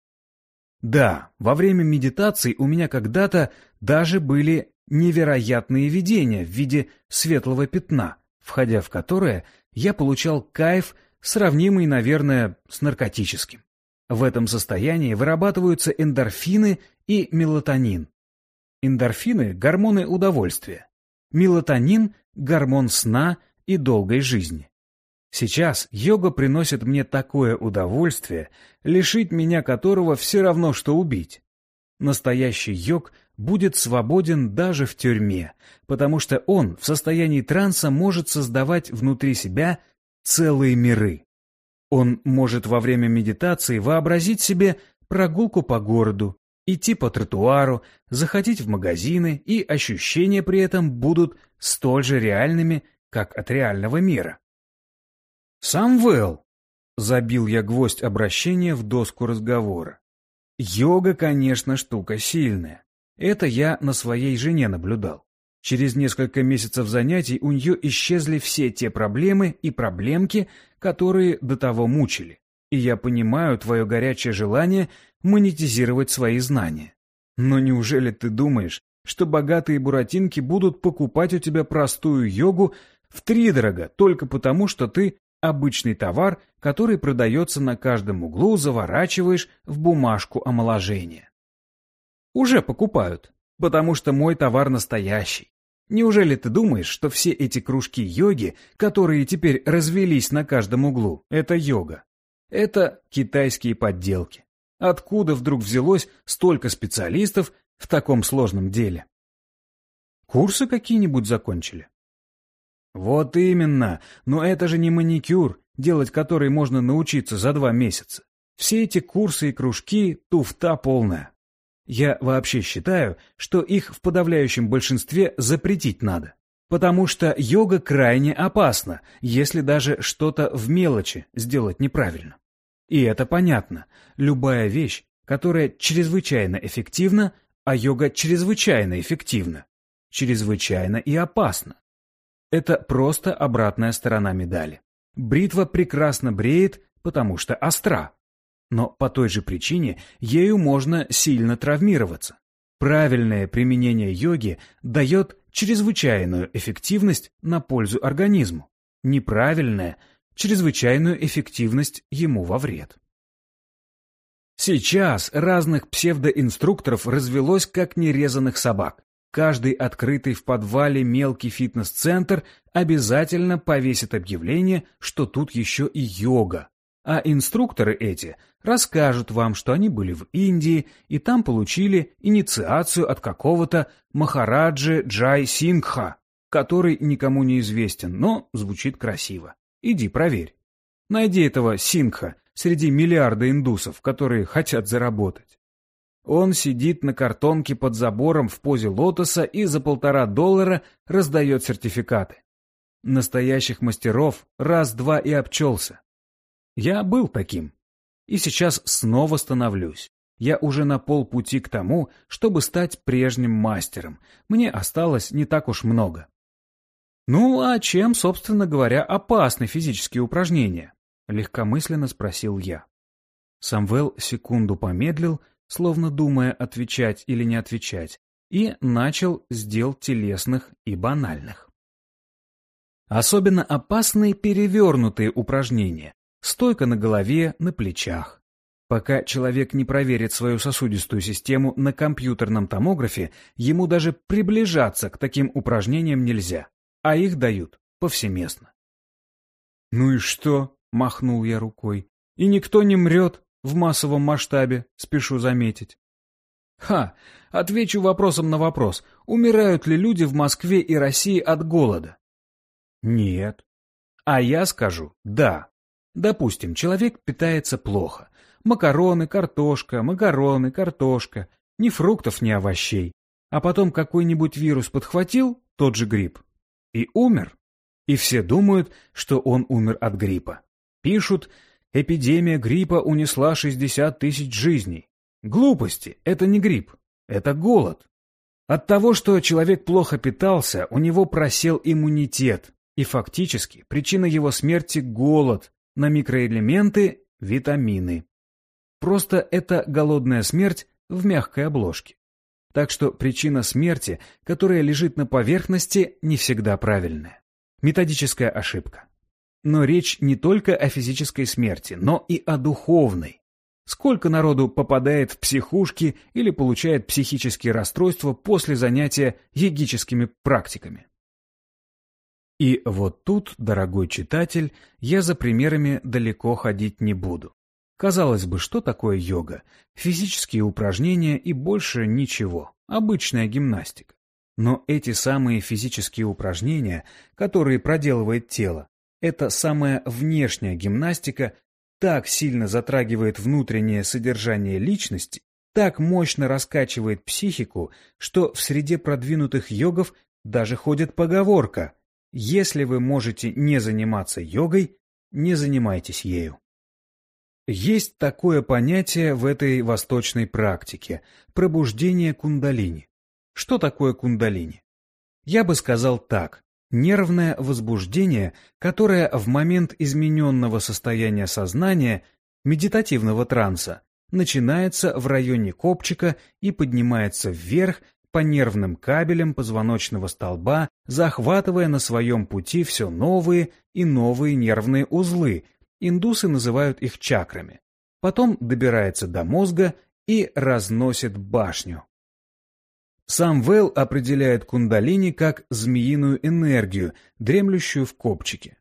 Да, во время медитаций у меня когда-то даже были невероятные видения в виде светлого пятна, входя в которое я получал кайф сравнимый, наверное, с наркотическим. В этом состоянии вырабатываются эндорфины и мелатонин. Эндорфины – гормоны удовольствия. Мелатонин – гормон сна и долгой жизни. Сейчас йога приносит мне такое удовольствие, лишить меня которого все равно, что убить. Настоящий йог будет свободен даже в тюрьме, потому что он в состоянии транса может создавать внутри себя целые миры. Он может во время медитации вообразить себе прогулку по городу, идти по тротуару, заходить в магазины, и ощущения при этом будут столь же реальными, как от реального мира. «Самвел!» — забил я гвоздь обращения в доску разговора. «Йога, конечно, штука сильная. Это я на своей жене наблюдал. Через несколько месяцев занятий у нее исчезли все те проблемы и проблемки, которые до того мучили. И я понимаю твое горячее желание монетизировать свои знания. Но неужели ты думаешь, что богатые буратинки будут покупать у тебя простую йогу втридорога только потому, что ты обычный товар, который продается на каждом углу, заворачиваешь в бумажку омоложения? Уже покупают, потому что мой товар настоящий. Неужели ты думаешь, что все эти кружки йоги, которые теперь развелись на каждом углу, это йога? Это китайские подделки. Откуда вдруг взялось столько специалистов в таком сложном деле? Курсы какие-нибудь закончили? Вот именно, но это же не маникюр, делать который можно научиться за два месяца. Все эти курсы и кружки – туфта полная. Я вообще считаю, что их в подавляющем большинстве запретить надо. Потому что йога крайне опасна, если даже что-то в мелочи сделать неправильно. И это понятно. Любая вещь, которая чрезвычайно эффективна, а йога чрезвычайно эффективна, чрезвычайно и опасна. Это просто обратная сторона медали. Бритва прекрасно бреет, потому что остра. Но по той же причине ею можно сильно травмироваться. Правильное применение йоги дает чрезвычайную эффективность на пользу организму. Неправильное – чрезвычайную эффективность ему во вред. Сейчас разных псевдоинструкторов развелось как нерезанных собак. Каждый открытый в подвале мелкий фитнес-центр обязательно повесит объявление, что тут еще и йога. А инструкторы эти расскажут вам, что они были в Индии и там получили инициацию от какого-то Махараджи Джай Сингха, который никому не известен, но звучит красиво. Иди проверь. Найди этого Сингха среди миллиарда индусов, которые хотят заработать. Он сидит на картонке под забором в позе лотоса и за полтора доллара раздает сертификаты. Настоящих мастеров раз-два и обчелся. Я был таким. И сейчас снова становлюсь. Я уже на полпути к тому, чтобы стать прежним мастером. Мне осталось не так уж много. «Ну, а чем, собственно говоря, опасны физические упражнения?» — легкомысленно спросил я. Самвел секунду помедлил, словно думая, отвечать или не отвечать, и начал с дел телесных и банальных. Особенно опасны перевернутые упражнения, стойка на голове, на плечах. Пока человек не проверит свою сосудистую систему на компьютерном томографе, ему даже приближаться к таким упражнениям нельзя, а их дают повсеместно. «Ну и что?» — махнул я рукой. «И никто не мрет в массовом масштабе, спешу заметить». «Ха! Отвечу вопросом на вопрос. Умирают ли люди в Москве и России от голода?» «Нет». «А я скажу «да». Допустим, человек питается плохо. Макароны, картошка, макароны, картошка. Ни фруктов, ни овощей. А потом какой-нибудь вирус подхватил, тот же грипп, и умер. И все думают, что он умер от гриппа. Пишут, эпидемия гриппа унесла 60 тысяч жизней. Глупости, это не грипп, это голод. От того, что человек плохо питался, у него просел иммунитет, и фактически причина его смерти – голод, на микроэлементы, витамины. Просто это голодная смерть в мягкой обложке. Так что причина смерти, которая лежит на поверхности, не всегда правильная. Методическая ошибка. Но речь не только о физической смерти, но и о духовной. Сколько народу попадает в психушки или получает психические расстройства после занятия йогическими практиками? И вот тут, дорогой читатель, я за примерами далеко ходить не буду. Казалось бы, что такое йога? Физические упражнения и больше ничего. Обычная гимнастика. Но эти самые физические упражнения, которые проделывает тело, эта самая внешняя гимнастика так сильно затрагивает внутреннее содержание личности, так мощно раскачивает психику, что в среде продвинутых йогов даже ходит поговорка «Если вы можете не заниматься йогой, не занимайтесь ею». Есть такое понятие в этой восточной практике – пробуждение кундалини. Что такое кундалини? Я бы сказал так. Нервное возбуждение, которое в момент измененного состояния сознания, медитативного транса, начинается в районе копчика и поднимается вверх по нервным кабелям позвоночного столба, захватывая на своем пути все новые и новые нервные узлы, индусы называют их чакрами. Потом добирается до мозга и разносит башню. Сам Вэлл определяет кундалини как змеиную энергию, дремлющую в копчике.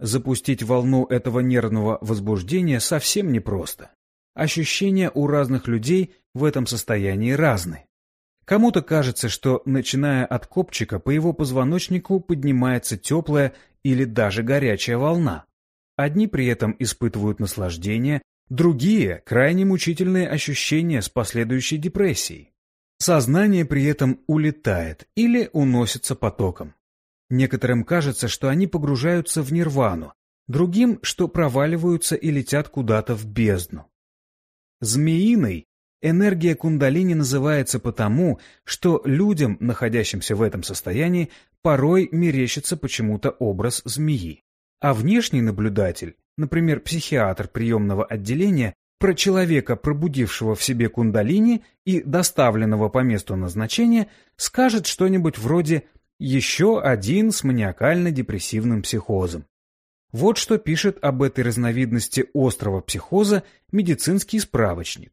Запустить волну этого нервного возбуждения совсем непросто. Ощущения у разных людей в этом состоянии разные. Кому-то кажется, что, начиная от копчика, по его позвоночнику поднимается теплая или даже горячая волна. Одни при этом испытывают наслаждение, другие – крайне мучительные ощущения с последующей депрессией. Сознание при этом улетает или уносится потоком. Некоторым кажется, что они погружаются в нирвану, другим, что проваливаются и летят куда-то в бездну. Змеиной энергия кундалини называется потому, что людям, находящимся в этом состоянии, порой мерещится почему-то образ змеи. А внешний наблюдатель, например, психиатр приемного отделения, про человека, пробудившего в себе кундалини и доставленного по месту назначения, скажет что-нибудь вроде «еще один с маниакально-депрессивным психозом». Вот что пишет об этой разновидности острого психоза медицинский справочник.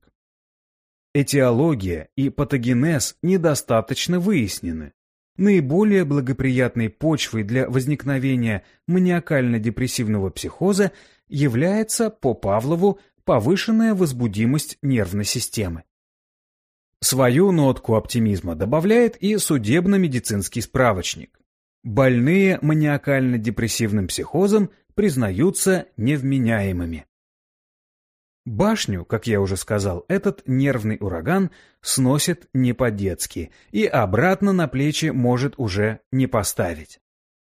Этиология и патогенез недостаточно выяснены. Наиболее благоприятной почвой для возникновения маниакально-депрессивного психоза является, по Павлову, повышенная возбудимость нервной системы. Свою нотку оптимизма добавляет и судебно-медицинский справочник. Больные маниакально-депрессивным психозом признаются невменяемыми. Башню, как я уже сказал, этот нервный ураган сносит не по-детски и обратно на плечи может уже не поставить.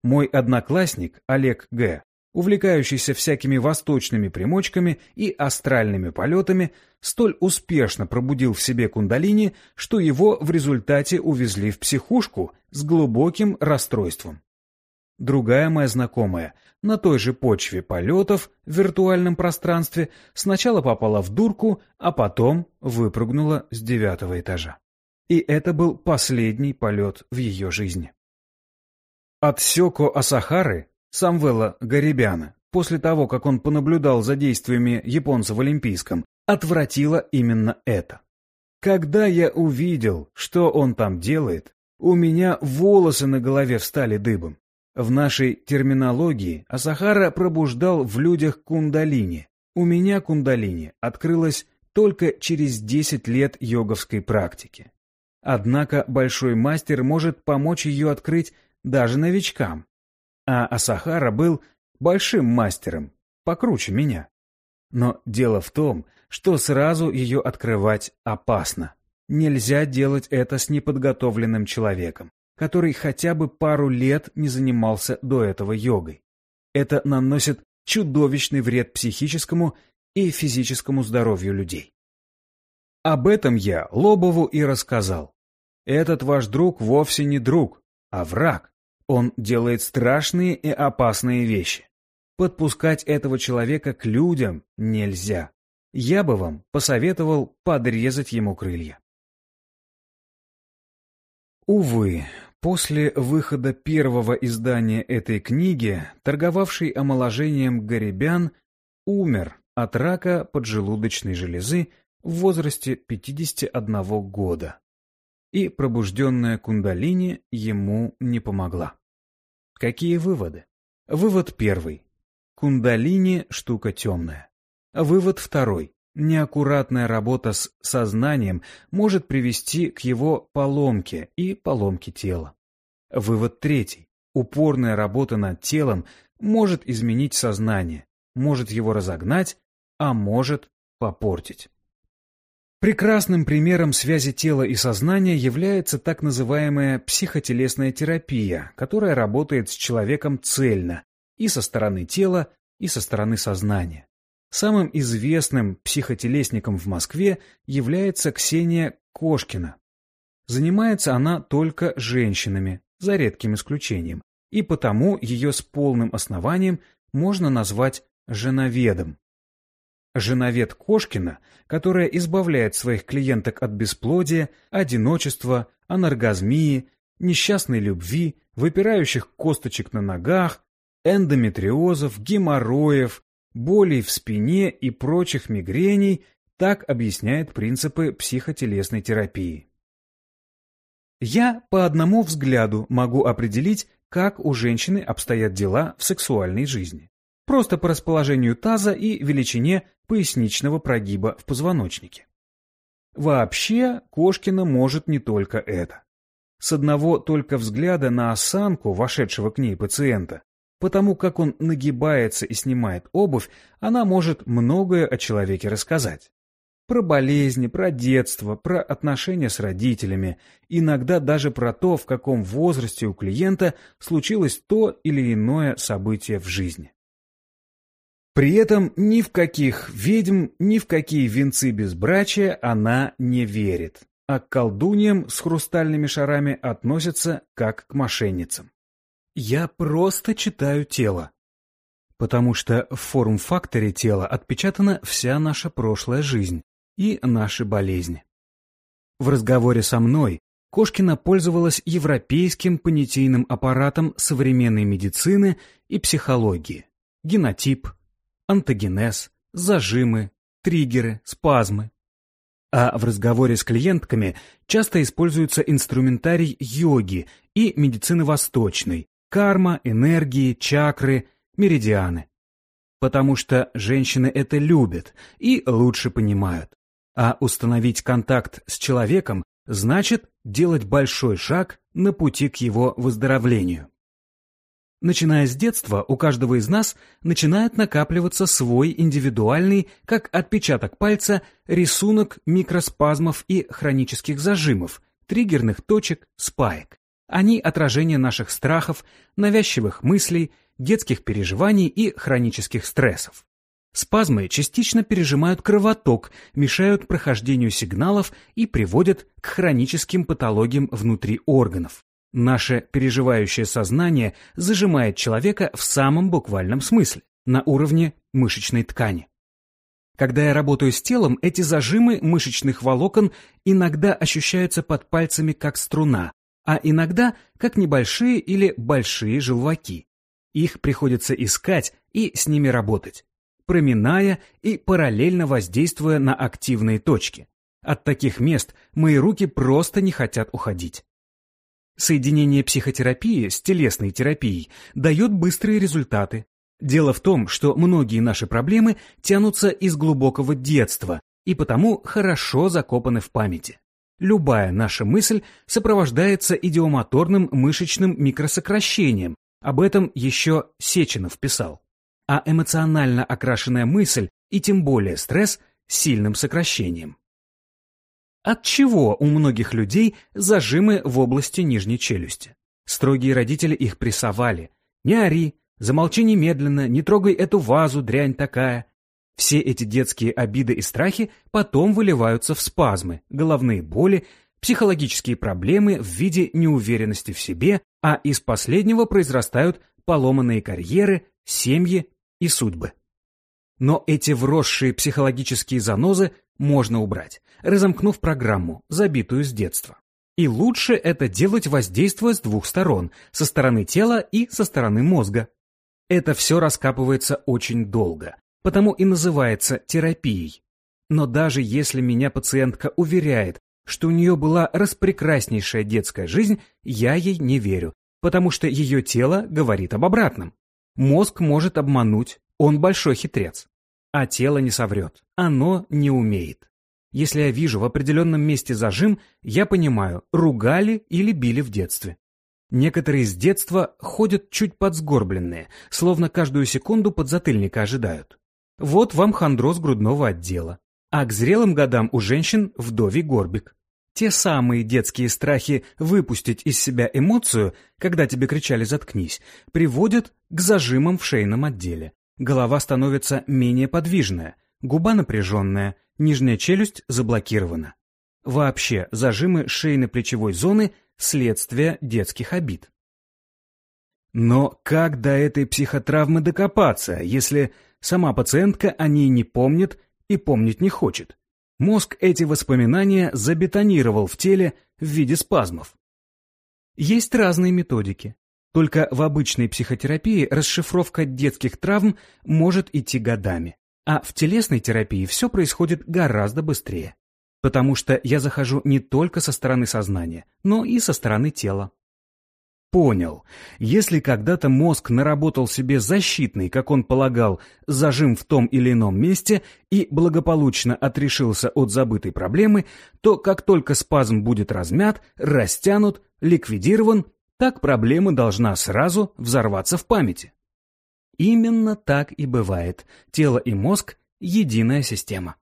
Мой одноклассник Олег Г увлекающийся всякими восточными примочками и астральными полетами, столь успешно пробудил в себе кундалини, что его в результате увезли в психушку с глубоким расстройством. Другая моя знакомая на той же почве полетов в виртуальном пространстве сначала попала в дурку, а потом выпрыгнула с девятого этажа. И это был последний полет в ее жизни. От Сёко Асахары Самвела Гарибяна, после того, как он понаблюдал за действиями японца в Олимпийском, отвратило именно это. Когда я увидел, что он там делает, у меня волосы на голове встали дыбом. В нашей терминологии Асахара пробуждал в людях кундалини. У меня кундалини открылась только через 10 лет йоговской практики. Однако большой мастер может помочь ее открыть даже новичкам. А Асахара был большим мастером, покруче меня. Но дело в том, что сразу ее открывать опасно. Нельзя делать это с неподготовленным человеком, который хотя бы пару лет не занимался до этого йогой. Это наносит чудовищный вред психическому и физическому здоровью людей. Об этом я Лобову и рассказал. Этот ваш друг вовсе не друг, а враг. Он делает страшные и опасные вещи. Подпускать этого человека к людям нельзя. Я бы вам посоветовал подрезать ему крылья. Увы, После выхода первого издания этой книги, торговавший омоложением Гарибян умер от рака поджелудочной железы в возрасте 51 года. И пробужденная кундалини ему не помогла. Какие выводы? Вывод первый. Кундалини – штука темная. Вывод второй. Неаккуратная работа с сознанием может привести к его поломке и поломке тела. Вывод третий. Упорная работа над телом может изменить сознание, может его разогнать, а может попортить. Прекрасным примером связи тела и сознания является так называемая психотелесная терапия, которая работает с человеком цельно и со стороны тела, и со стороны сознания. Самым известным психотелесником в Москве является Ксения Кошкина. Занимается она только женщинами, за редким исключением, и потому ее с полным основанием можно назвать женоведом. Женовед Кошкина, которая избавляет своих клиенток от бесплодия, одиночества, анаргазмии, несчастной любви, выпирающих косточек на ногах, эндометриозов, геморроев, болей в спине и прочих мигрений, так объясняет принципы психотелесной терапии. Я по одному взгляду могу определить, как у женщины обстоят дела в сексуальной жизни. Просто по расположению таза и величине поясничного прогиба в позвоночнике. Вообще, Кошкина может не только это. С одного только взгляда на осанку вошедшего к ней пациента Потому как он нагибается и снимает обувь, она может многое о человеке рассказать. Про болезни, про детство, про отношения с родителями, иногда даже про то, в каком возрасте у клиента случилось то или иное событие в жизни. При этом ни в каких ведьм, ни в какие венцы безбрачия она не верит, а к колдуньям с хрустальными шарами относится как к мошенницам. Я просто читаю тело. Потому что в форм-факторе тела отпечатана вся наша прошлая жизнь и наши болезни. В разговоре со мной Кошкина пользовалась европейским понятийным аппаратом современной медицины и психологии. Генотип, антогенез, зажимы, триггеры, спазмы. А в разговоре с клиентками часто используется инструментарий йоги и медицины восточной, карма, энергии, чакры, меридианы. Потому что женщины это любят и лучше понимают. А установить контакт с человеком значит делать большой шаг на пути к его выздоровлению. Начиная с детства, у каждого из нас начинает накапливаться свой индивидуальный, как отпечаток пальца, рисунок микроспазмов и хронических зажимов, триггерных точек, спаек. Они отражение наших страхов, навязчивых мыслей, детских переживаний и хронических стрессов. Спазмы частично пережимают кровоток, мешают прохождению сигналов и приводят к хроническим патологиям внутри органов. Наше переживающее сознание зажимает человека в самом буквальном смысле, на уровне мышечной ткани. Когда я работаю с телом, эти зажимы мышечных волокон иногда ощущаются под пальцами как струна, а иногда как небольшие или большие желваки. Их приходится искать и с ними работать, проминая и параллельно воздействуя на активные точки. От таких мест мои руки просто не хотят уходить. Соединение психотерапии с телесной терапией дает быстрые результаты. Дело в том, что многие наши проблемы тянутся из глубокого детства и потому хорошо закопаны в памяти. Любая наша мысль сопровождается идиомоторным мышечным микросокращением, об этом еще Сеченов писал. А эмоционально окрашенная мысль и тем более стресс – сильным сокращением. От чего у многих людей зажимы в области нижней челюсти? Строгие родители их прессовали. «Не ори, замолчи немедленно, не трогай эту вазу, дрянь такая». Все эти детские обиды и страхи потом выливаются в спазмы, головные боли, психологические проблемы в виде неуверенности в себе, а из последнего произрастают поломанные карьеры, семьи и судьбы. Но эти вросшие психологические занозы можно убрать, разомкнув программу, забитую с детства. И лучше это делать воздействуя с двух сторон, со стороны тела и со стороны мозга. Это все раскапывается очень долго, потому и называется терапией. Но даже если меня пациентка уверяет, что у нее была распрекраснейшая детская жизнь, я ей не верю, потому что ее тело говорит об обратном. Мозг может обмануть, он большой хитрец. А тело не соврет, оно не умеет. Если я вижу в определенном месте зажим, я понимаю, ругали или били в детстве. Некоторые с детства ходят чуть подсгорбленные, словно каждую секунду подзатыльника ожидают. Вот вам хондроз грудного отдела. А к зрелым годам у женщин вдовий горбик. Те самые детские страхи выпустить из себя эмоцию, когда тебе кричали «заткнись», приводят к зажимам в шейном отделе. Голова становится менее подвижная, губа напряженная, нижняя челюсть заблокирована. Вообще, зажимы шейно-плечевой зоны – следствие детских обид. Но как до этой психотравмы докопаться, если сама пациентка о ней не помнит и помнить не хочет? Мозг эти воспоминания забетонировал в теле в виде спазмов. Есть разные методики. Только в обычной психотерапии расшифровка детских травм может идти годами. А в телесной терапии все происходит гораздо быстрее. Потому что я захожу не только со стороны сознания, но и со стороны тела. Понял. Если когда-то мозг наработал себе защитный, как он полагал, зажим в том или ином месте и благополучно отрешился от забытой проблемы, то как только спазм будет размят, растянут, ликвидирован, так проблема должна сразу взорваться в памяти. Именно так и бывает. Тело и мозг – единая система.